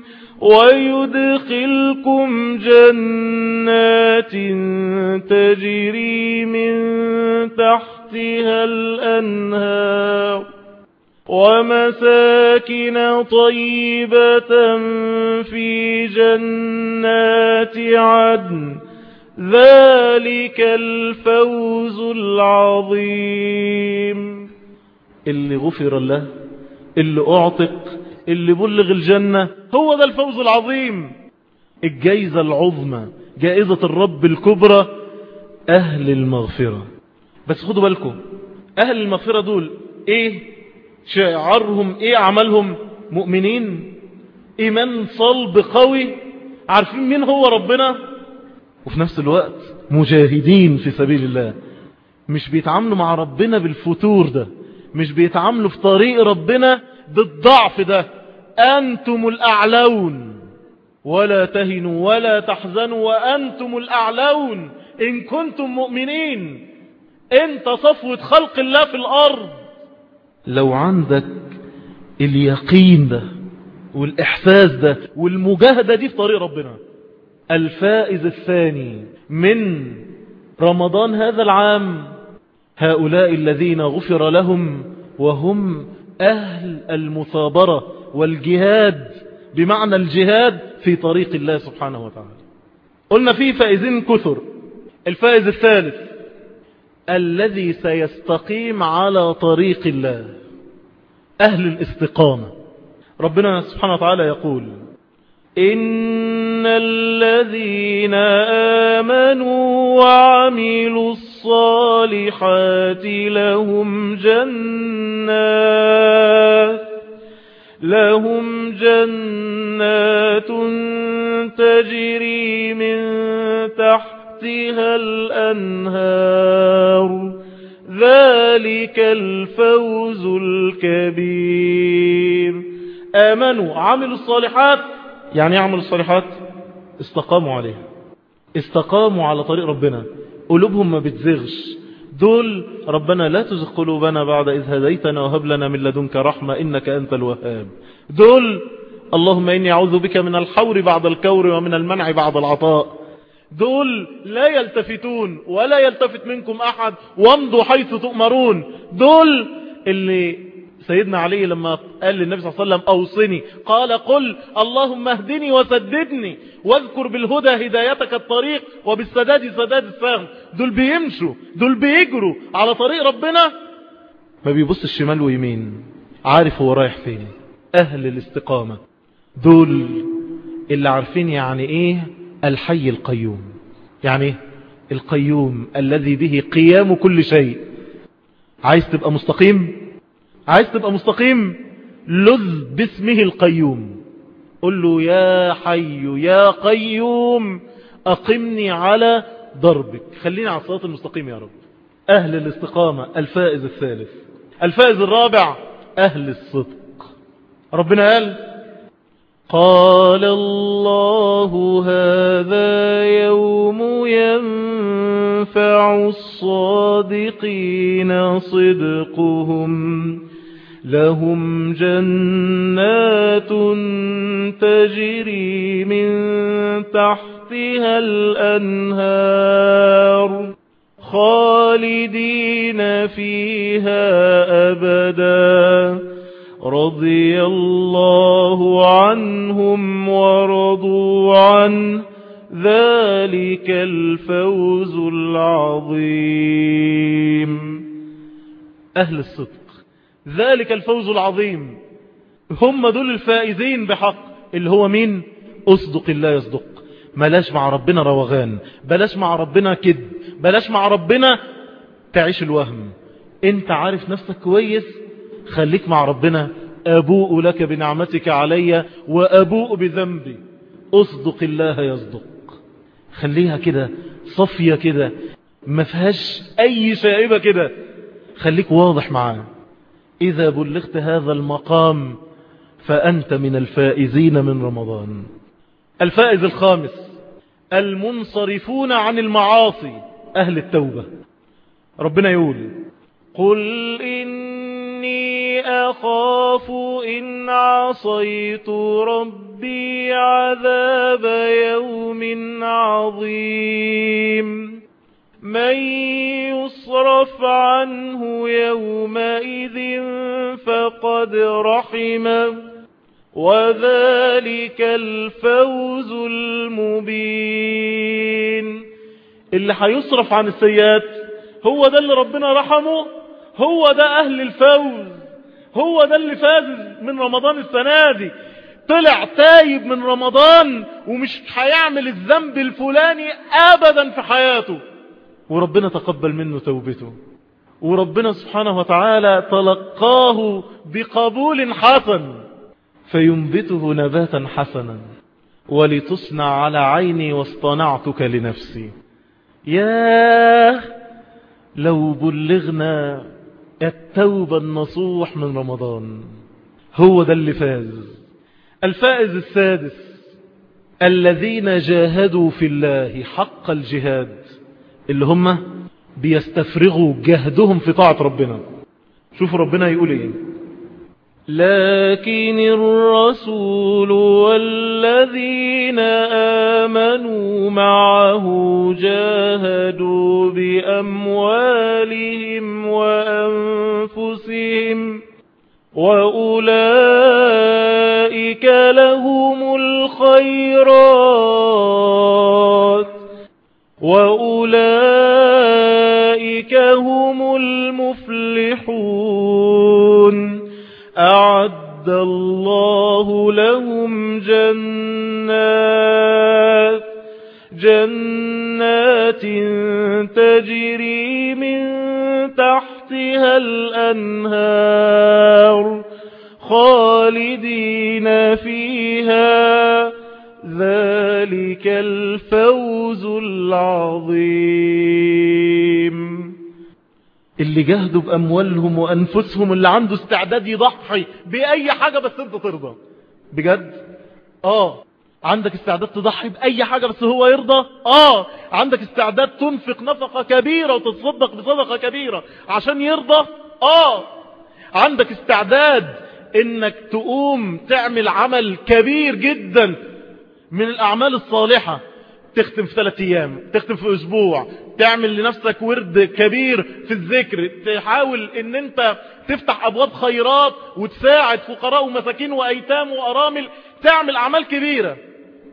ويدخلكم جنات تجري من تحتها الأنهار ومساكن طيبة في جنات عدن. ذلك الفوز العظيم. اللي غفر له اللي اعتق اللي بلغ الجنة هو ده الفوز العظيم. الجايزة العظمى جائزة الرب الكبرى أهل المغفرة. بس خدوا بالكم أهل المغفرة دول إيه؟ شعارهم إيه؟ عملهم؟ مؤمنين؟ إيمان صلب قوي؟ عارفين مين هو ربنا؟ وفي نفس الوقت مجاهدين في سبيل الله. مش بيتعاملوا مع ربنا بالفتور ده مش بيتعاملوا في طريق ربنا بالضعف ده أنتم الأعلون. ولا تهنوا ولا تحزنوا وأنتم الأعلون. إن كنتم مؤمنين انت صفوة خلق الله في الأرض. لو عندك اليقين ده والإحساس ده والمجاهدة دي في طريق ربنا. الفائز الثاني من رمضان هذا العام هؤلاء الذين غفر لهم وهم أهل المثابرة والجهاد بمعنى الجهاد في طريق الله سبحانه وتعالى. قلنا فيه فائزين كثر الفائز الثالث الذي سيستقيم على طريق الله أهل الاستقامة. ربنا سبحانه وتعالى يقول إن الذين آمنوا وعملوا الصالحات لهم جنات لهم جنات تجري من تحتها الأنهار. ذلك الفوز الكبير. آمنوا عملوا الصالحات. يعني يعملوا الصالحات؟ استقاموا عليها. استقاموا على طريق ربنا. قلوبهم ما بتزغش دول ربنا لا تزغ قلوبنا بعد إذ هديتنا وهب لنا من لدنك رحمة إنك أنت الوهاب. دول اللهم إني أعوذ بك من الحور بعد الكور ومن المنع بعد العطاء. دول لا يلتفتون ولا يلتفت منكم أحد وامضوا حيث تؤمرون. دول اللي سيدنا علي لما قال للنبي صلى الله عليه وسلم أوصني قال قل اللهم اهدني وسددني واذكر بالهدى هدايتك الطريق وبالسداد سداد السهم. دول بيمشوا دول بيجروا على طريق ربنا. ما بيبص الشمال ويمين عارف هو رايح فين. أهل الاستقامة دول اللي عارفين يعني إيه؟ الحي القيوم. يعني إيه؟ القيوم الذي به قيام كل شيء. عايز تبقى مستقيم؟ عايز تبقى مستقيم؟ لذ باسمه القيوم. قل له يا حي يا قيوم أقمني على ضربك خليني على الصلاة المستقيم يا رب. أهل الاستقامة الفائز الثالث. الفائز الرابع أهل الصدق. ربنا قال قال الله هذا يوم ينفع الصادقين صدقهم. لهم جنات تجري من تحتها الأنهار خالدين فيها أبدا رضي الله عنهم ورضوا عنه ذلك الفوز العظيم أهل الصدق ذلك الفوز العظيم. هم دول الفائزين بحق اللي هو مين؟ أصدق الله يصدق. بلاش مع ربنا روغان بلاش مع ربنا كد بلاش مع ربنا تعيش الوهم. انت عارف نفسك كويس؟ خليك مع ربنا. أبوء لك بنعمتك علي وأبوء بذنبي. أصدق الله يصدق. خليها كده صفية كده. ما فيهاش أي شائبة كده. خليك واضح معاه. إذا بلغت هذا المقام فأنت من الفائزين من رمضان. الفائز الخامس المنصرفون عن المعاصي أهل التوبة. ربنا يقول قل إني أخاف إن عصيت ربي عذاب يوم عظيم. من يصرف عنه يومئذ فقد رحمه وذلك الفوز المبين. اللي هيصرف عن السيئات هو ده اللي ربنا رحمه هو ده أهل الفوز هو ده اللي فاز من رمضان السنة دي. طلع تايب من رمضان ومش هيعمل الذنب الفلاني أبدا في حياته. وربنا تقبل منه توبته. وربنا سبحانه وتعالى تلقاه بقبول حسن فينبته نباتا حسنا. ولتصنع على عيني واصطنعتك لنفسي. ياه لو بلغنا التوبة النصوح من رمضان. هو ده اللي فاز الفائز السادس. الذين جاهدوا في الله حق الجهاد. اللي هم بيستفرغوا جهدهم في طاعة ربنا. شوفوا ربنا يقول إيه. لكن الرسول والذين آمنوا معه جاهدوا بأموالهم وأنفسهم وأولئك لهم الخيرات. وأولئك هم المفلحون أعد الله لهم جنات جنات تجري من تحتها الأنهار خالدين فيها ذلك الفوز العظيم. اللي جهدوا بأموالهم وأنفسهم اللي عنده استعداد يضحي بأي حاجة بس انت ترضى. بجد؟ آه. عندك استعداد تضحي بأي حاجة بس هو يرضى؟ آه. عندك استعداد تنفق نفقة كبيرة وتتصدق بصدقة كبيرة عشان يرضى؟ آه. عندك استعداد إنك تقوم تعمل عمل كبير جدا من الأعمال الصالحة. تختم في ثلاثة أيام تختم في أسبوع تعمل لنفسك ورد كبير في الذكر. تحاول إن أنت تفتح أبواب خيرات وتساعد فقراء ومساكين وأيتام وأرامل. تعمل أعمال كبيرة.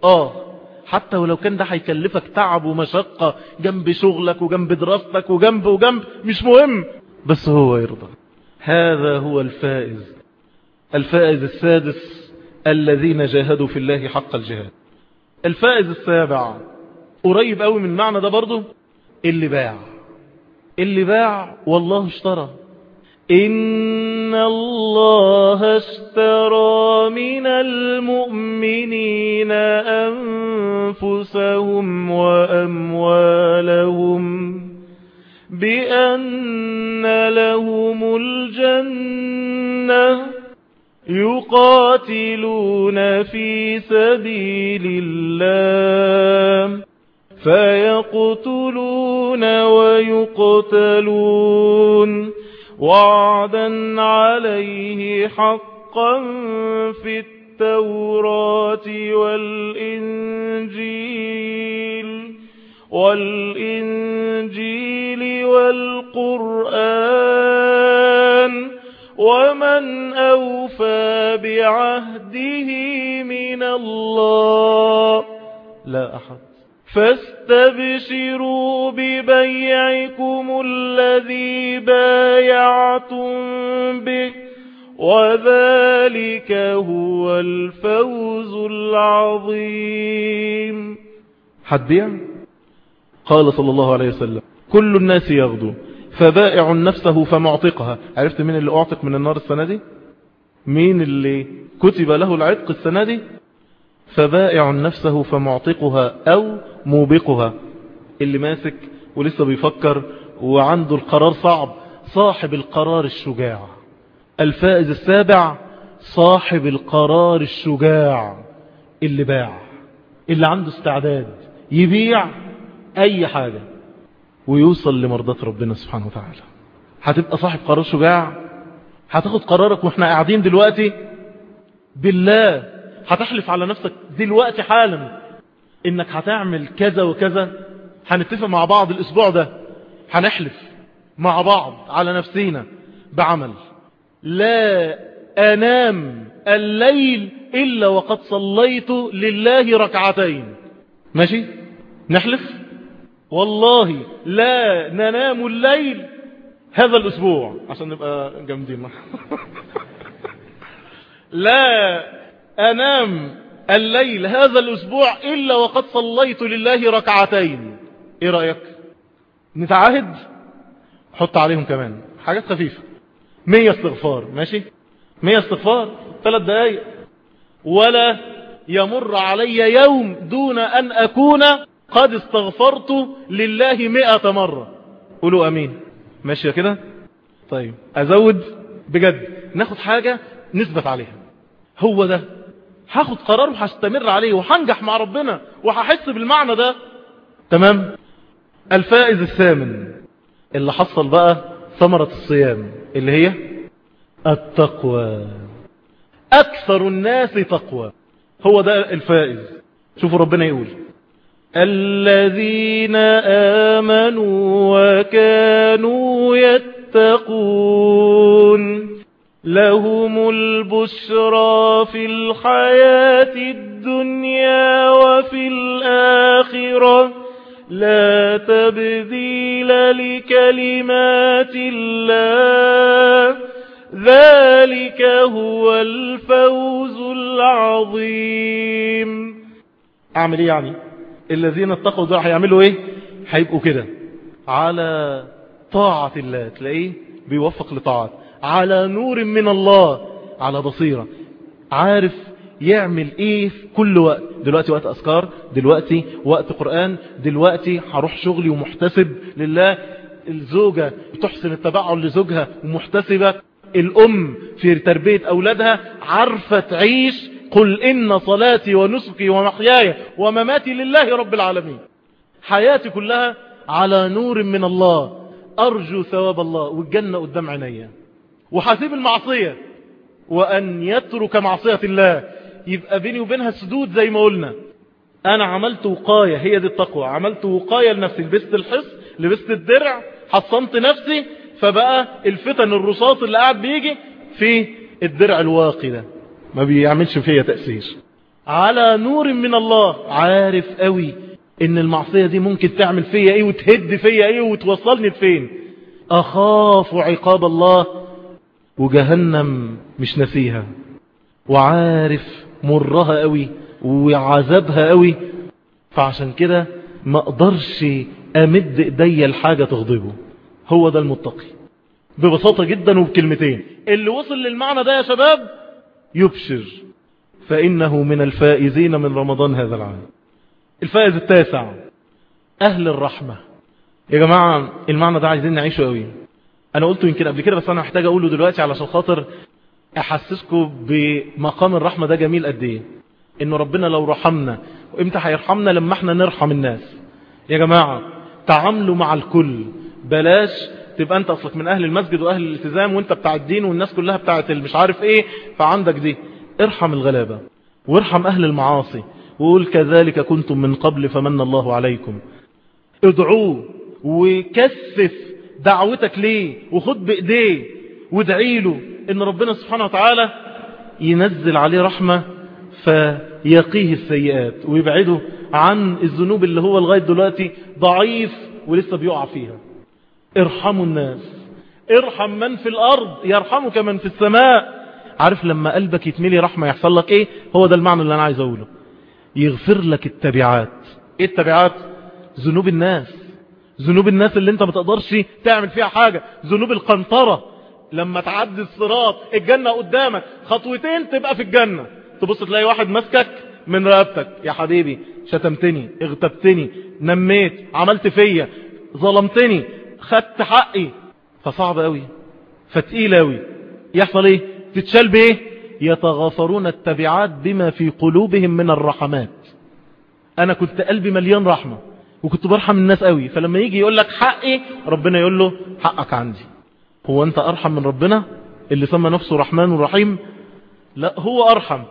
آه حتى ولو كان ده هيكلفك تعب ومشقة جنب شغلك وجنب دراستك وجنب وجنب مش مهم. بس هو يرضى. هذا هو الفائز. الفائز السادس الذين جاهدوا في الله حق الجهاد. الفائز السابع. قريب قوي من معنى ده برضو؟ اللي باع. اللي باع والله اشترى. إن الله اشترى من المؤمنين أنفسهم وأموالهم بأن لهم الجنة. يقاتلون في سبيل الله فيقتلون ويقتلون. وعدا عليه حقا في التوراة والإنجيل والإنجيل والقرآن. ومن أوفى بعهده من الله لا أحد. فاستبشروا ببيعكم الذي بايعتم به وذلك هو الفوز العظيم. هتبيع قال صلى الله عليه وسلم كل الناس يغدو. فبائع نفسه فمعتقها عرفت مين اللي اعتق من النار السنة دي؟ مين اللي كتب له العتق السنة دي؟ فبائع نفسه فمعتقها أو موبقها. اللي ماسك ولسه بيفكر وعنده القرار صعب صاحب القرار الشجاع. الفائز السابع صاحب القرار الشجاع. اللي باع اللي عنده استعداد يبيع أي حاجة. ويوصل لمرضاة ربنا سبحانه وتعالى. هتبقى صاحب قرار شجاع هتاخد قرارك وإحنا قاعدين دلوقتي. بالله هتحلف على نفسك دلوقتي حالا إنك هتعمل كذا وكذا. هنتفق مع بعض الأسبوع ده. هنحلف مع بعض على نفسينا بعمل. لا أنام الليل إلا وقد صليت لله ركعتين. ماشي؟ نحلف؟ والله لا ننام الليل هذا الأسبوع. عشان نبقى جامدين. لا أنام الليل هذا الأسبوع إلا وقد صليت لله ركعتين. إيه رأيك؟ نتعاهد؟ حط عليهم كمان. حاجات خفيفة. مية استغفار. ماشي؟ مية استغفار. ثلاث دقايق. ولا يمر علي يوم دون أن أكون قد استغفرت لله مئة مرة. قولوا آمين. ماشية كده؟ طيب أزود بجد. ناخد حاجة نثبت عليها. هو ده. هاخد قرار وهستمر عليه وهنجح مع ربنا وهحس بالمعنى ده. تمام؟ الفائز الثامن. اللي حصل بقى ثمرة الصيام. اللي هي التقوى. أكثر الناس تقوى. هو ده الفائز. شوفوا ربنا يقول. الذين آمنوا وكانوا يتقون لهم البشرى في الحياة الدنيا وفي الآخرة. لا تبديل لكلمات الله. ذلك هو الفوز العظيم. إيه يعني الذين اتقوا دول هيعملوا إيه؟ هيبقوا كده. على طاعة الله تلاقيه بيوفق لطاعات على نور من الله على بصيرة. عارف يعمل إيه في كل وقت. دلوقتي وقت أذكار دلوقتي وقت قرآن دلوقتي هروح شغلي ومحتسب لله. الزوجة بتحسن التبعل لزوجها ومحتسبة. الأم في تربية أولادها عارفة تعيش قل إن صلاتي ونسكي ومحياي ومماتي لله رب العالمين. حياتي كلها على نور من الله. أرجو ثواب الله والجنة قدام عينيا. وحاسب المعصية. وأن يترك معصية الله. يبقى بيني وبينها سدود زي ما قلنا. أنا عملت وقاية. هي دي التقوى. عملت وقاية لنفسي. لبست الحص لبست الدرع. حصنت نفسي. فبقى الفتن الرصاص اللي قاعد بيجي في الدرع الواقي ده. ما بيعملش فيا تأثير. على نور من الله عارف قوي إن المعصية دي ممكن تعمل فيا إيه وتهد فيا إيه وتوصلني لفين. أخاف عقاب الله وجهنم مش نسيها وعارف مرها قوي وعذابها قوي. فعشان كده ما أقدرش أمد إيديا لحاجة تغضبه. هو ده المتقي. ببساطة جدا وبكلمتين. اللي وصل للمعنى ده يا شباب يبشر فإنه من الفائزين من رمضان هذا العام. الفائز التاسع أهل الرحمة. يا جماعة المعنى ده عايزين نعيشه قوي. أنا قلته يمكن قبل كده بس أنا محتاج أقوله دلوقتي علشان خاطر أحسسكم بمقام الرحمة ده جميل قد إيه. إنه ربنا لو رحمنا وإمتى هيرحمنا؟ لما إحنا نرحم الناس. يا جماعة تعاملوا مع الكل. بلاش تبقى انت اصلك من أهل المسجد واهل الالتزام وانت بتاع الدين والناس كلها بتاعت مش عارف إيه فعندك دي. ارحم الغلابة وارحم أهل المعاصي وقول كذلك كنتم من قبل فمن الله عليكم. ادعوه وكثف دعوتك ليه وخد بإيديه وادعي له إن ربنا سبحانه وتعالى ينزل عليه رحمة فيقيه السيئات ويبعده عن الذنوب اللي هو لغاية دلوقتي ضعيف ولسه بيقع فيها. ارحموا الناس. ارحم من في الأرض يرحمك من في السماء. عارف لما قلبك يتملي رحمة يحصل لك إيه؟ هو ده المعنى اللي أنا عايز أقوله. يغفر لك التبعات. إيه التبعات؟ ذنوب الناس. ذنوب الناس اللي أنت ما تقدرش تعمل فيها حاجة. ذنوب القنطرة. لما تعدي الصراط الجنة قدامك. خطوتين تبقى في الجنة. تبص تلاقي واحد مسكك من رقبتك. يا حبيبي شتمتني اغتبتني نميت عملت فيا ظلمتني. خدت حقي. فصعب قوي فتقيل قوي يحصل إيه؟ تتشال بإيه؟ يتغافرون التبعات بما في قلوبهم من الرحمات. أنا كنت قلبي مليان رحمة وكنت برحم الناس قوي فلما يجي يقول لك حقي ربنا يقول له حقك عندي. هو أنت أرحم من ربنا؟ اللي سمى نفسه رحمن ورحيم؟ لا هو أرحم.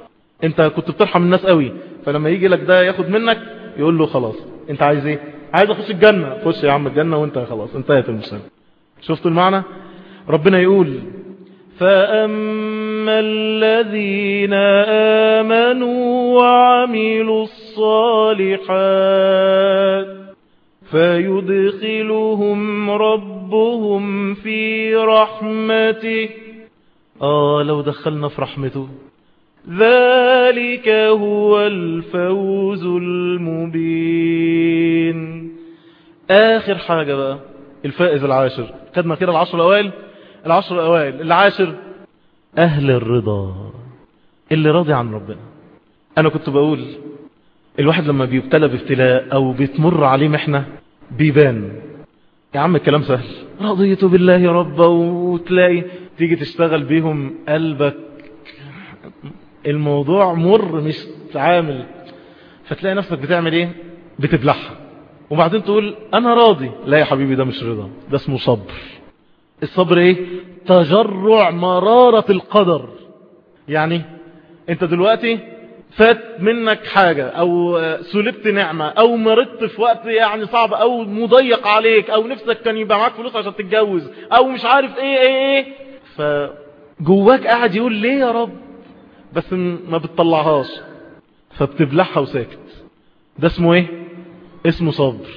أنت كنت بترحم الناس قوي فلما يجي لك ده ياخد منك يقول له خلاص أنت عايز إيه؟ عايز أخش الجنة. خش يا عم الجنة وانت خلاص انتهت المسألة شفتوا المعنى؟ ربنا يقول فأما الذين آمنوا وعملوا الصالحات فيدخلهم ربهم في رحمته. آه لو دخلنا في رحمته. ذلك هو الفوز المبين. آخر حاجة بقى الفائز العاشر. خدنا كده العشر الأوائل. العشر الأوائل. العاشر أهل الرضا. اللي راضي عن ربنا. أنا كنت بقول الواحد لما بيبتلى بابتلاء أو بتمر عليه محنة بيبان. يا عم الكلام سهل. رضيت بالله ربا وتلاقي تيجي تشتغل بيهم قلبك الموضوع مر مش تعامل فتلاقي نفسك بتعمل إيه؟ بتبلعها. وبعدين تقول أنا راضي. لا يا حبيبي ده مش رضا ده اسمه صبر. الصبر إيه؟ تجرع مرارة القدر. يعني أنت دلوقتي فات منك حاجة أو سلبت نعمة أو مرضت في وقت يعني صعب أو مضيق عليك أو نفسك كان يبقى معاك فلوس عشان تتجوز أو مش عارف إيه إيه إيه. فجواك قاعد يقول ليه يا رب؟ بس ما بتطلعهاش. فبتبلعها وساكت. ده اسمه إيه؟ اسمه صبر.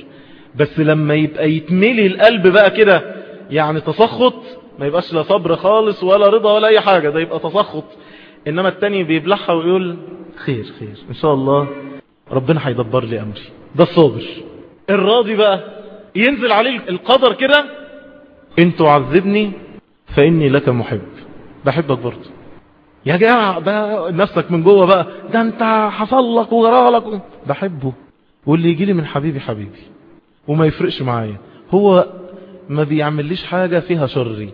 بس لما يبقى يتملي القلب بقى كده يعني تسخط ما يبقاش لا صبر خالص ولا رضا ولا أي حاجة ده يبقى تسخط. إنما التاني بيبلعها ويقول خير خير إن شاء الله ربنا هيدبر لي أمري. ده الصابر الراضي بقى ينزل عليه القدر كده إن تعذبني فإني لك محب. بحبك برضه. يا جماعة ده نفسك من جوه بقى ده انت حصل لك وجرالك بحبه. واللي يجي لي من حبيبي حبيبي. وما يفرقش معايا. هو ما بيعمليش حاجة فيها شري.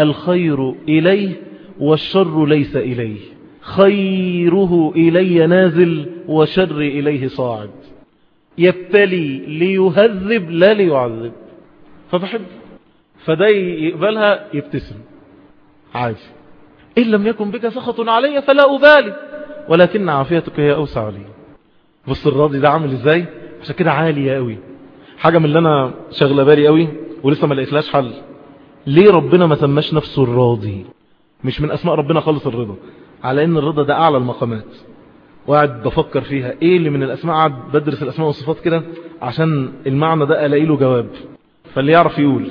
الخير إليه والشر ليس إليه. خيره إلي نازل وشر إليه صاعد. يبتلي ليهذب لا ليعذب. فبحب. فده يقبلها يبتسم. عادي إن لم يكن بك سخط علي فلا أبالي ولكن عافيتك هي أوسع لي. بص الراضي ده عامل إزاي؟ عشان كده عالية قوي. حاجة من اللي أنا شغله بالي قوي ولسه ما لقيتلاش حل. ليه ربنا ما سماش نفسه الراضي؟ مش من أسماء ربنا خالص الرضا على إن الرضا ده أعلى المقامات. وقعد بفكر فيها إيه اللي من الأسماء؟ قعد بدرس الأسماء والصفات كده عشان المعنى ده ألاقي له جواب. فاللي يعرف يقول.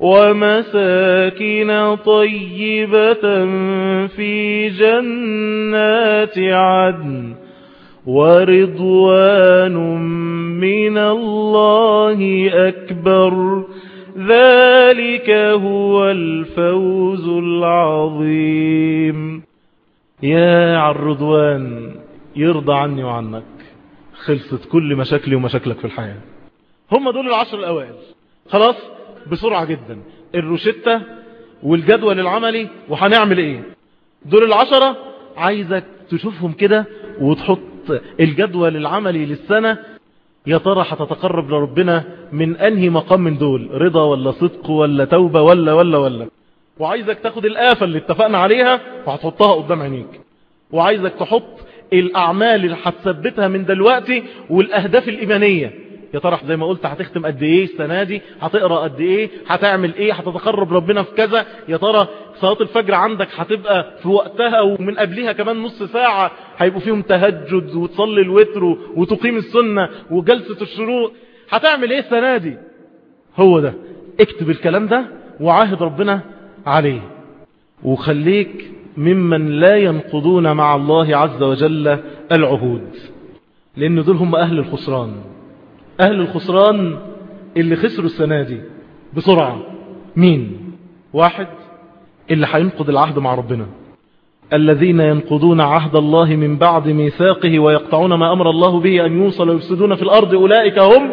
ومساكن طيبة في جنات عدن ورضوان من الله أكبر ذلك هو الفوز العظيم. يا عالرضوان يرضى عني وعنك. خلصت كل مشاكلي ومشاكلك في الحياة. هم دول العشر الأوائل. خلاص؟ بسرعة جدا. الروشتة والجدول العملي وهنعمل إيه؟ دول العشرة عايزك تشوفهم كده وتحط الجدول العملي للسنة. يا ترى هتتقرب لربنا من أنهي مقام من دول؟ رضا ولا صدق ولا توبة ولا ولا ولا؟ وعايزك تاخد الآفة اللي اتفقنا عليها وهتحطها قدام عينيك. وعايزك تحط الأعمال اللي هتثبتها من دلوقتي والأهداف الإيمانية. يا ترى زي ما قلت هتختم قد إيه السنة دي؟ هتقرأ قد إيه؟ هتعمل إيه؟ هتتقرب ربنا في كذا؟ يا ترى صلاة الفجر عندك هتبقى في وقتها ومن قبلها كمان نص ساعة؟ هيبقوا فيهم تهجد وتصلي الوتر وتقيم السنة وجلسة الشروق. هتعمل إيه السنة دي؟ هو ده. اكتب الكلام ده وعاهد ربنا عليه. وخليك ممن لا ينقضون مع الله عز وجل العهود لأن دول هم أهل الخسران. أهل الخسران اللي خسروا السنة دي بسرعة. مين؟ واحد اللي هينقض العهد مع ربنا. الذين ينقضون عهد الله من بعد ميثاقه ويقطعون ما أمر الله به أن يوصل ويفسدون في الأرض أولئك هم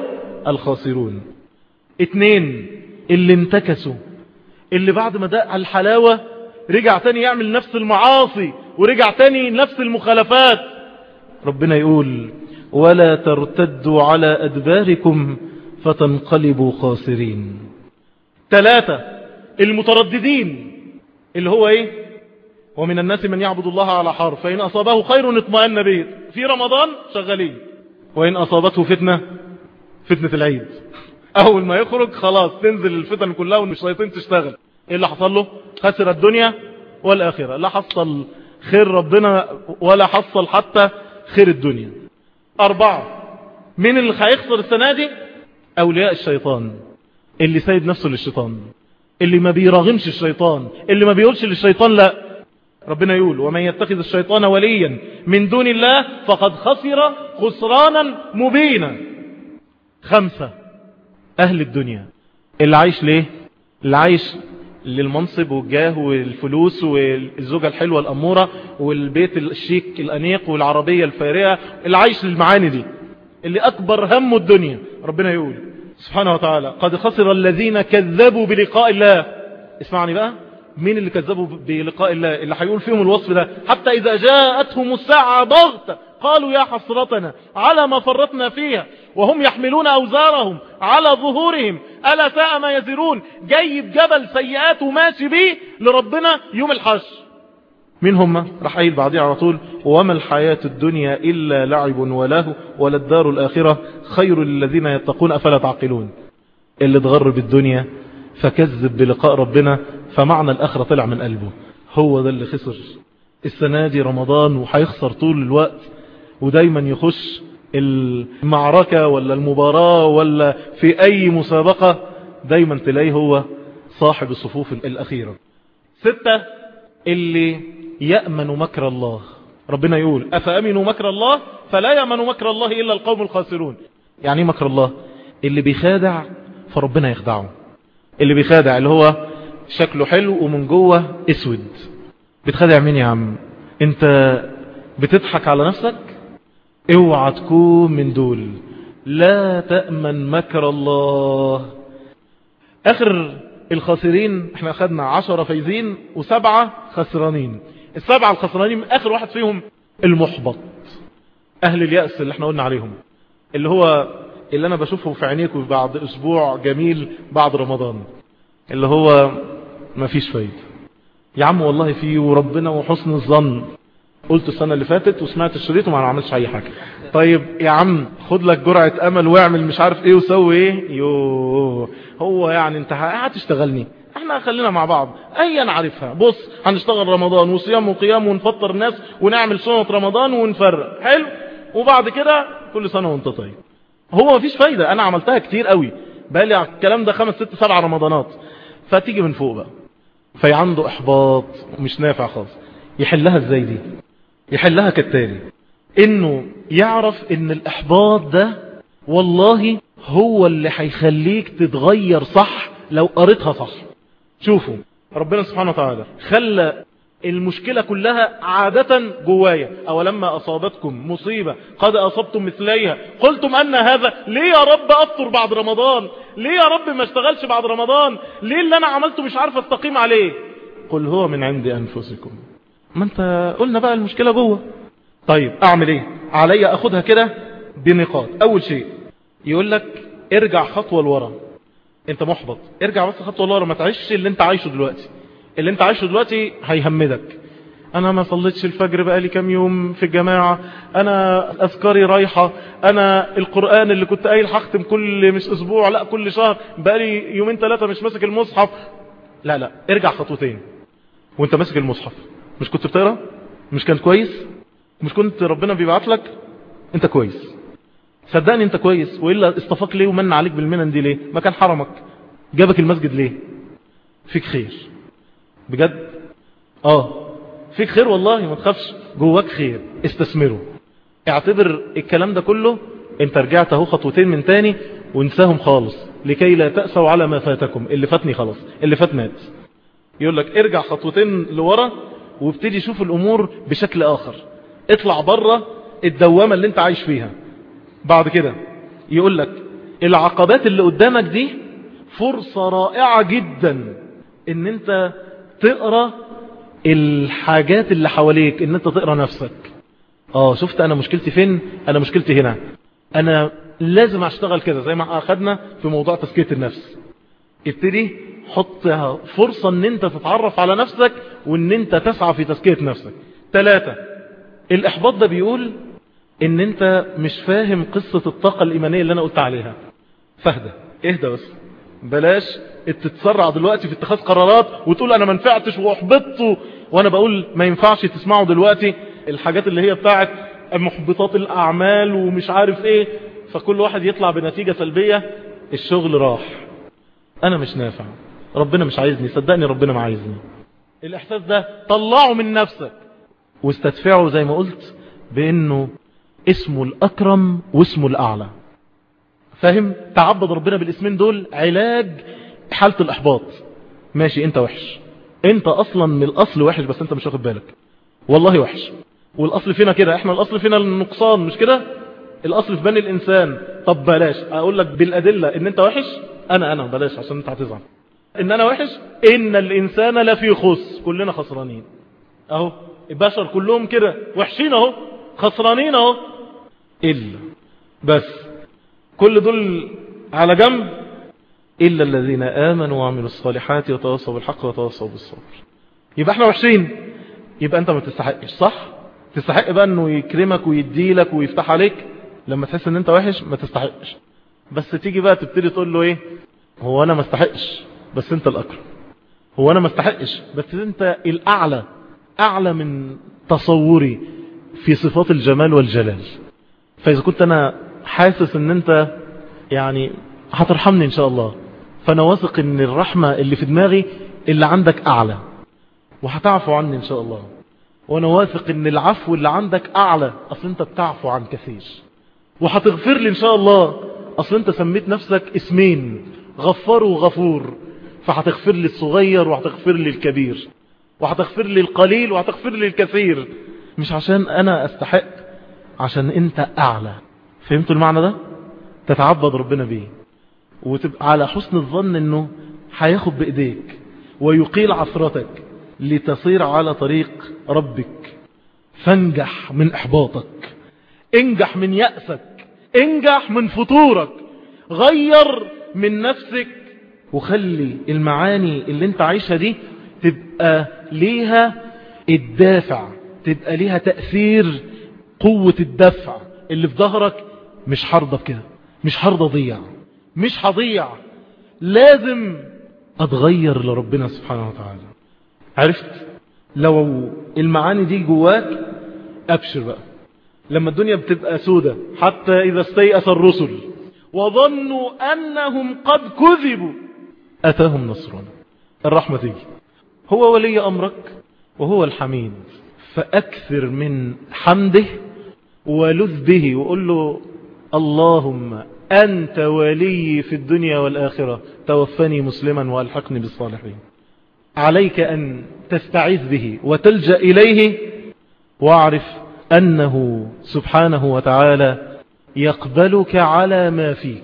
الخاسرون. اتنين اللي انتكسوا اللي بعد ما دق الحلاوة رجع تاني يعمل نفس المعاصي ورجع تاني نفس المخالفات. ربنا يقول ولا ترتدوا على أدباركم فتنقلبوا خاسرين. ثلاثة المترددين اللي هو إيه؟ ومن الناس من يعبد الله على حرف. فإن أصابه خير اطمأن به. في رمضان شغالين. وإن أصابته فتنة فتنة العيد. أول ما يخرج خلاص تنزل الفتن كلها والشياطين تشتغل. إيه اللي حصل له؟ خسر الدنيا والآخرة. لا حصل خير ربنا ولا حصل حتى خير الدنيا. أربعة. مين اللي هيخسر السنة دي؟ أولياء الشيطان. اللي سيد نفسه للشيطان. اللي ما بيراغمش الشيطان. اللي ما بيقولش للشيطان لا. ربنا يقول ومن يتخذ الشيطان وليا من دون الله فقد خسر خسرانا مبينا. خمسة. أهل الدنيا. اللي عايش ليه؟ اللي عايش للمنصب والجاه والفلوس والزوجة الحلوة الأمورة والبيت الشيك الأنيق والعربية الفارقة اللي عايش للمعاني دي. اللي أكبر همه الدنيا ربنا يقول. سبحانه وتعالى قد خسر الذين كذبوا بلقاء الله. اسمعني بقى. مين اللي كذبوا بلقاء الله؟ اللي هيقول فيهم الوصف ده. حتى إذا جاءتهم الساعة بغتة قالوا يا حسرتنا على ما فرطنا فيها. وهم يحملون أوزارهم على ظهورهم. ألا ساء ما يزرون. جايب جبل سيئات وماشي بيه لربنا يوم الحشر. مين هم راح قايل بعديه على طول. وما الحياة الدنيا إلا لعب وله ولا الدار الآخرة. خير للذين يتقون. أفلا تعقلون؟ اللي اتغر بالدنيا فكذب بلقاء ربنا فمعنى الآخرة طلع من قلبه. هو ده اللي خسر. السنة دي رمضان وهيخسر طول الوقت ودايما يخش المعركة ولا المباراة ولا في أي مسابقة دايما تلاقيه هو صاحب الصفوف الأخيرة. ستة اللي يأمن مكر الله. ربنا يقول أفأمنوا مكر الله؟ فلا يأمن مكر الله إلا القوم الخاسرون. يعني إيه مكر الله؟ اللي بيخادع فربنا يخدعه. اللي بيخادع اللي هو شكله حلو ومن جوه أسود. بتخادع مين يا عم؟ أنت بتضحك على نفسك؟ اوعى تكون من دول. لا تأمن مكر الله. آخر الخاسرين إحنا اخدنا عشرة فايزين وسبعة خسرانين. السبعة الخسرانين آخر واحد فيهم المحبط. أهل اليأس اللي إحنا قلنا عليهم. اللي هو اللي أنا بشوفه في عينيكم بعد أسبوع جميل بعد رمضان. اللي هو مفيش فايدة. يا عم والله فيه وربنا وحسن الظن. قلت السنة اللي فاتت وسمعت الشريط وما عملتش أي حاجة. طيب يا عم خد لك جرعة أمل واعمل مش عارف إيه وسوي إيه. يو هو يعني أنت هتشتغلني. إحنا خلينا مع بعض. ايا نعرفها بص هنشتغل رمضان وصيام وقيام ونفطر الناس ونعمل سنة رمضان ونفرق. حلو؟ وبعد كده كل سنة وأنت طيب. هو مفيش فايدة. أنا عملتها كتير قوي بالي على الكلام ده خمس ست سبع رمضانات. فتيجي من فوق بقى. في عنده إحباط ومش نافع خالص. يحلها إزاي دي؟ يحلها كالتالي. إنه يعرف إن الإحباط ده والله هو اللي هيخليك تتغير صح لو قريتها صح. شوفوا ربنا سبحانه وتعالى خلى المشكلة كلها عادة جوايا. أولما أصابتكم مصيبة قد أصبتم مثليها. قلتم أن هذا ليه يا رب أفطر بعد رمضان؟ ليه يا رب ما أشتغلش بعد رمضان؟ ليه اللي أنا عملته مش عارف أستقيم عليه؟ قل هو من عند أنفسكم. ما انت قلنا بقى المشكلة جوه. طيب أعمل إيه؟ علي أخدها كده بنقاط. أول شيء يقول لك ارجع خطوة لورا. أنت محبط. ارجع بس خطوة لورا ما تعيش اللي أنت عايشه دلوقتي. اللي أنت عايشه دلوقتي هيهمدك. أنا ما صليتش الفجر بقالي كام يوم في الجماعة. أنا أذكاري رايحة. أنا القرآن اللي كنت قايل هختم كل مش أسبوع لا كل شهر. بقالي يومين ثلاثة مش ماسك المصحف. لا لا ارجع خطوتين. وأنت ماسك المصحف. مش كنت بتقرأ؟ مش كان كويس؟ مش كنت ربنا بيبعت لك؟ انت كويس. صدقني انت كويس. وإلا اصطفاك ليه ومن عليك بالمنن دي ليه؟ ما كان حرمك. جابك المسجد ليه؟ فيك خير. بجد؟ آه. فيك خير والله ما تخافش. جواك خير. استثمره. اعتبر الكلام ده كله انت رجعت اهو خطوتين من تاني وانساهم خالص. لكي لا تأسوا على ما فاتكم. اللي فاتني خلاص. اللي فات مات. يقول لك ارجع خطوتين لورا وابتدي شوف الأمور بشكل آخر. اطلع بره الدوامة اللي انت عايش فيها. بعد كده يقول لك العقبات اللي قدامك دي فرصة رائعة جدا إن انت تقرأ الحاجات اللي حواليك إن انت تقرأ نفسك. آه شفت أنا مشكلتي فين؟ أنا مشكلتي هنا. أنا لازم أشتغل كده زي ما أخدنا في موضوع تزكية النفس. ابتدي حطها فرصة إن أنت تتعرف على نفسك وإن أنت تسعى في تزكية نفسك. ثلاثة الإحباط ده بيقول إن أنت مش فاهم قصة الطاقة الإيمانية اللي أنا قلت عليها. فهدى اهدى بس. بلاش تتسرع دلوقتي في اتخاذ قرارات وتقول أنا ما نفعتش وأحبطت وأنا بقول ما ينفعش تسمعوا دلوقتي. الحاجات اللي هي بتاعت محبطات الأعمال ومش عارف إيه. فكل واحد يطلع بنتيجة سلبية الشغل راح. أنا مش نافع. ربنا مش عايزني صدقني ربنا ما عايزني. الإحساس ده طلعه من نفسك. واستدفعه زي ما قلت بإنه اسمه الأكرم واسمه الأعلى. فاهم؟ تعبد ربنا بالاسمين دول علاج حالة الإحباط. ماشي أنت وحش. أنت أصلا من الأصل وحش بس أنت مش واخد بالك. والله وحش. والأصل فينا كده إحنا الأصل فينا النقصان مش كده؟ الأصل في بني الإنسان. طب بلاش. أقول لك بالأدلة إن أنت وحش أنا أنا بلاش عشان أنت هتزعل. إن أنا وحش؟ إن الإنسان لفي خس كلنا خسرانين. أهو البشر كلهم كده. وحشين أهو خسرانين أهو. إلا بس. كل دول على جنب. إلا الذين آمنوا وعملوا الصالحات وتواصوا بالحق وتواصوا بالصبر. يبقى إحنا وحشين. يبقى أنت ما تستحقش صح؟ تستحق بقى إنه يكرمك ويديلك ويفتح عليك. لما تحس إن أنت وحش ما تستحقش. بس تيجي بقى تبتدي تقول له إيه؟ هو أنا ما استحقش. بس انت الاكرم هو أنا ما استحقش بس انت الأعلى أعلى من تصوري في صفات الجمال والجلال. فإذا كنت أنا حاسس إن أنت يعني هترحمني إن شاء الله فأنا واثق إن الرحمة اللي في دماغي اللي عندك أعلى وهتعفو عني إن شاء الله. وأنا واثق إن العفو اللي عندك أعلى أصل أنت بتعفو عن كثير. وهتغفر لي إن شاء الله أصل أنت سميت نفسك اسمين غفار وغفور. فهتغفر لي الصغير وهتغفر لي الكبير. وهتغفر لي القليل وهتغفر لي الكثير. مش عشان أنا أستحق عشان أنت أعلى. فهمتوا المعنى ده؟ تتعبد ربنا بيه. وتبقى على حسن الظن إنه هياخد بإيديك ويقيل عثرتك لتصير على طريق ربك. فانجح من إحباطك. انجح من يأسك. انجح من فطورك. غير من نفسك. وخلي المعاني اللي انت عايشها دي تبقى ليها الدافع تبقى ليها تأثير قوة الدفع اللي في ظهرك مش هرضى بكده مش هرضى ضيع مش هضيع. لازم أتغير لربنا سبحانه وتعالى. عرفت؟ لو المعاني دي جواك أبشر بقى. لما الدنيا بتبقى سودة حتى إذا استيأس الرسل وظنوا أنهم قد كذبوا. أتاهم نصرنا الرحمة تيجي هو ولي أمرك وهو الحميد. فأكثر من حمده ولذ به. وقول له اللهم أنت ولي في الدنيا والآخرة. توفني مسلما وألحقني بالصالحين. عليك أن تستعيذ به وتلجأ إليه واعرف أنه سبحانه وتعالى يقبلك على ما فيك.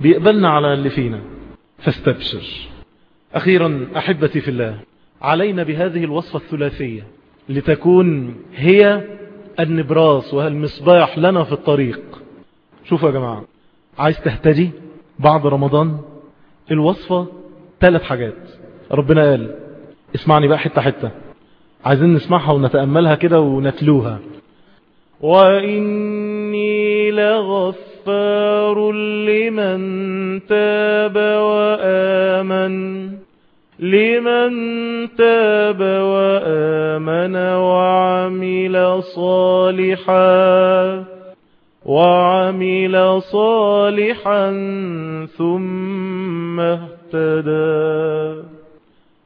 بيقبلنا على اللي فينا. فاستبشر. أخيرا أحبتي في الله علينا بهذه الوصفة الثلاثية لتكون هي النبراس والمصباح لنا في الطريق. شوفوا يا جماعة عايز تهتدي بعد رمضان؟ الوصفة ثلاث حاجات. ربنا قال اسمعني بقى حتة حتة. عايزين نسمعها ونتأملها كده ونتلوها. وإني لغفار لمن تاب وآمن لمن تاب وآمن وعمل صالحا وعمل صالحا ثم اهتدى.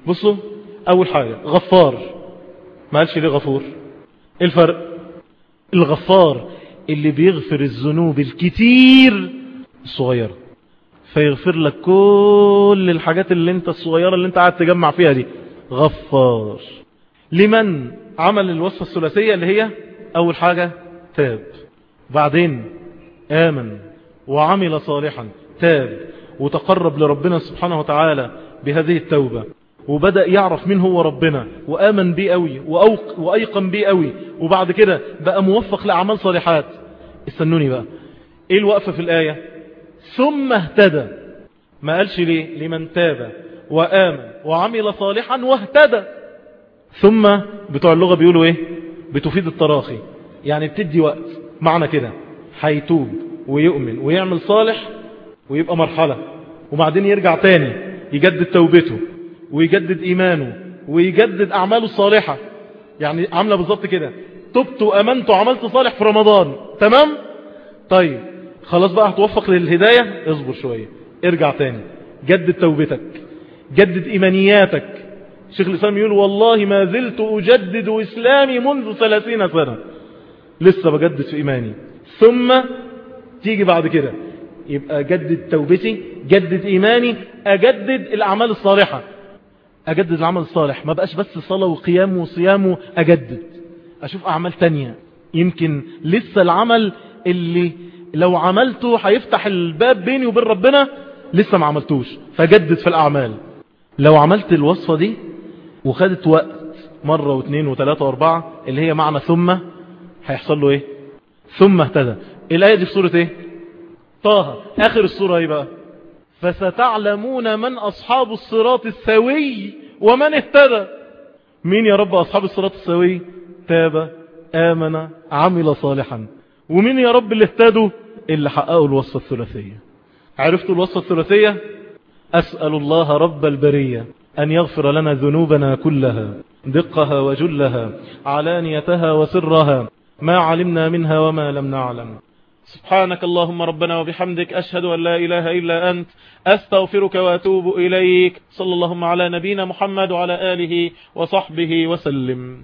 بصوا أول حاجة غفار. ما قالش ليه غفور؟ إيه الفرق؟ الغفار اللي بيغفر الذنوب الكتير الصغيرة فيغفر لك كل الحاجات اللي انت الصغيرة اللي انت قاعد تجمع فيها دي. غفار. لمن عمل الوصفة الثلاثية اللي هي أول حاجة تاب. بعدين آمن وعمل صالحا تاب وتقرب لربنا سبحانه وتعالى بهذه التوبة. وبدأ يعرف مين هو ربنا وآمن بيه قوي وأيقن بيه قوي وبعد كده بقى موفق لأعمال صالحات. استنوني بقى. إيه الوقفة في الآية؟ ثم اهتدى. ما قالش ليه؟ لمن تاب وآمن وعمل صالحا واهتدى. ثم بتوع اللغة بيقولوا إيه؟ بتفيد التراخي. يعني بتدي وقت. معنى كده. هيتوب ويؤمن ويعمل صالح ويبقى مرحلة. وبعدين يرجع تاني. يجدد توبته ويجدد إيمانه ويجدد أعماله الصالحة. يعني عاملة بالظبط كده. تبت وأمنت وعملت صالح في رمضان. تمام؟ طيب خلاص بقى هتوفق للهداية؟ اصبر شوية. ارجع تاني. جدد توبتك. جدد إيمانياتك. شيخ الإسلام يقول والله ما زلت أجدد إسلامي منذ ثلاثين سنة. لسه بجدد في إيماني. ثم تيجي بعد كده. يبقى جدد توبتي جدد إيماني أجدد الأعمال الصالحة. أجدد العمل الصالح. ما بقاش بس صلاة وقيام وصيام أجدد أشوف أعمال تانية. يمكن لسه العمل اللي لو عملته هيفتح الباب بيني وبين ربنا لسه ما عملتوش. فجدد في الأعمال. لو عملت الوصفة دي وخدت وقت مرة واثنين وثلاثة وأربعة اللي هي معنى ثم هيحصل له إيه؟ ثم اهتدى. الآية دي في سورة إيه؟ طه. آخر السورة إيه بقى؟ فستعلمون من أصحاب الصراط السوي ومن اهتدى. مين يا رب أصحاب الصراط السوي؟ تاب آمن عمل صالحا. ومين يا رب اللي اهتدوا اللي حققوا الوصفة الثلاثية. عرفتوا الوصفة الثلاثية؟ أسأل الله رب البرية أن يغفر لنا ذنوبنا كلها دقها وجلها علانيتها وسرها ما علمنا منها وما لم نعلم. سبحانك اللهم ربنا وبحمدك أشهد أن لا إله إلا أنت أستغفرك وأتوب إليك. صلى اللهم على نبينا محمد وعلى آله وصحبه وسلم.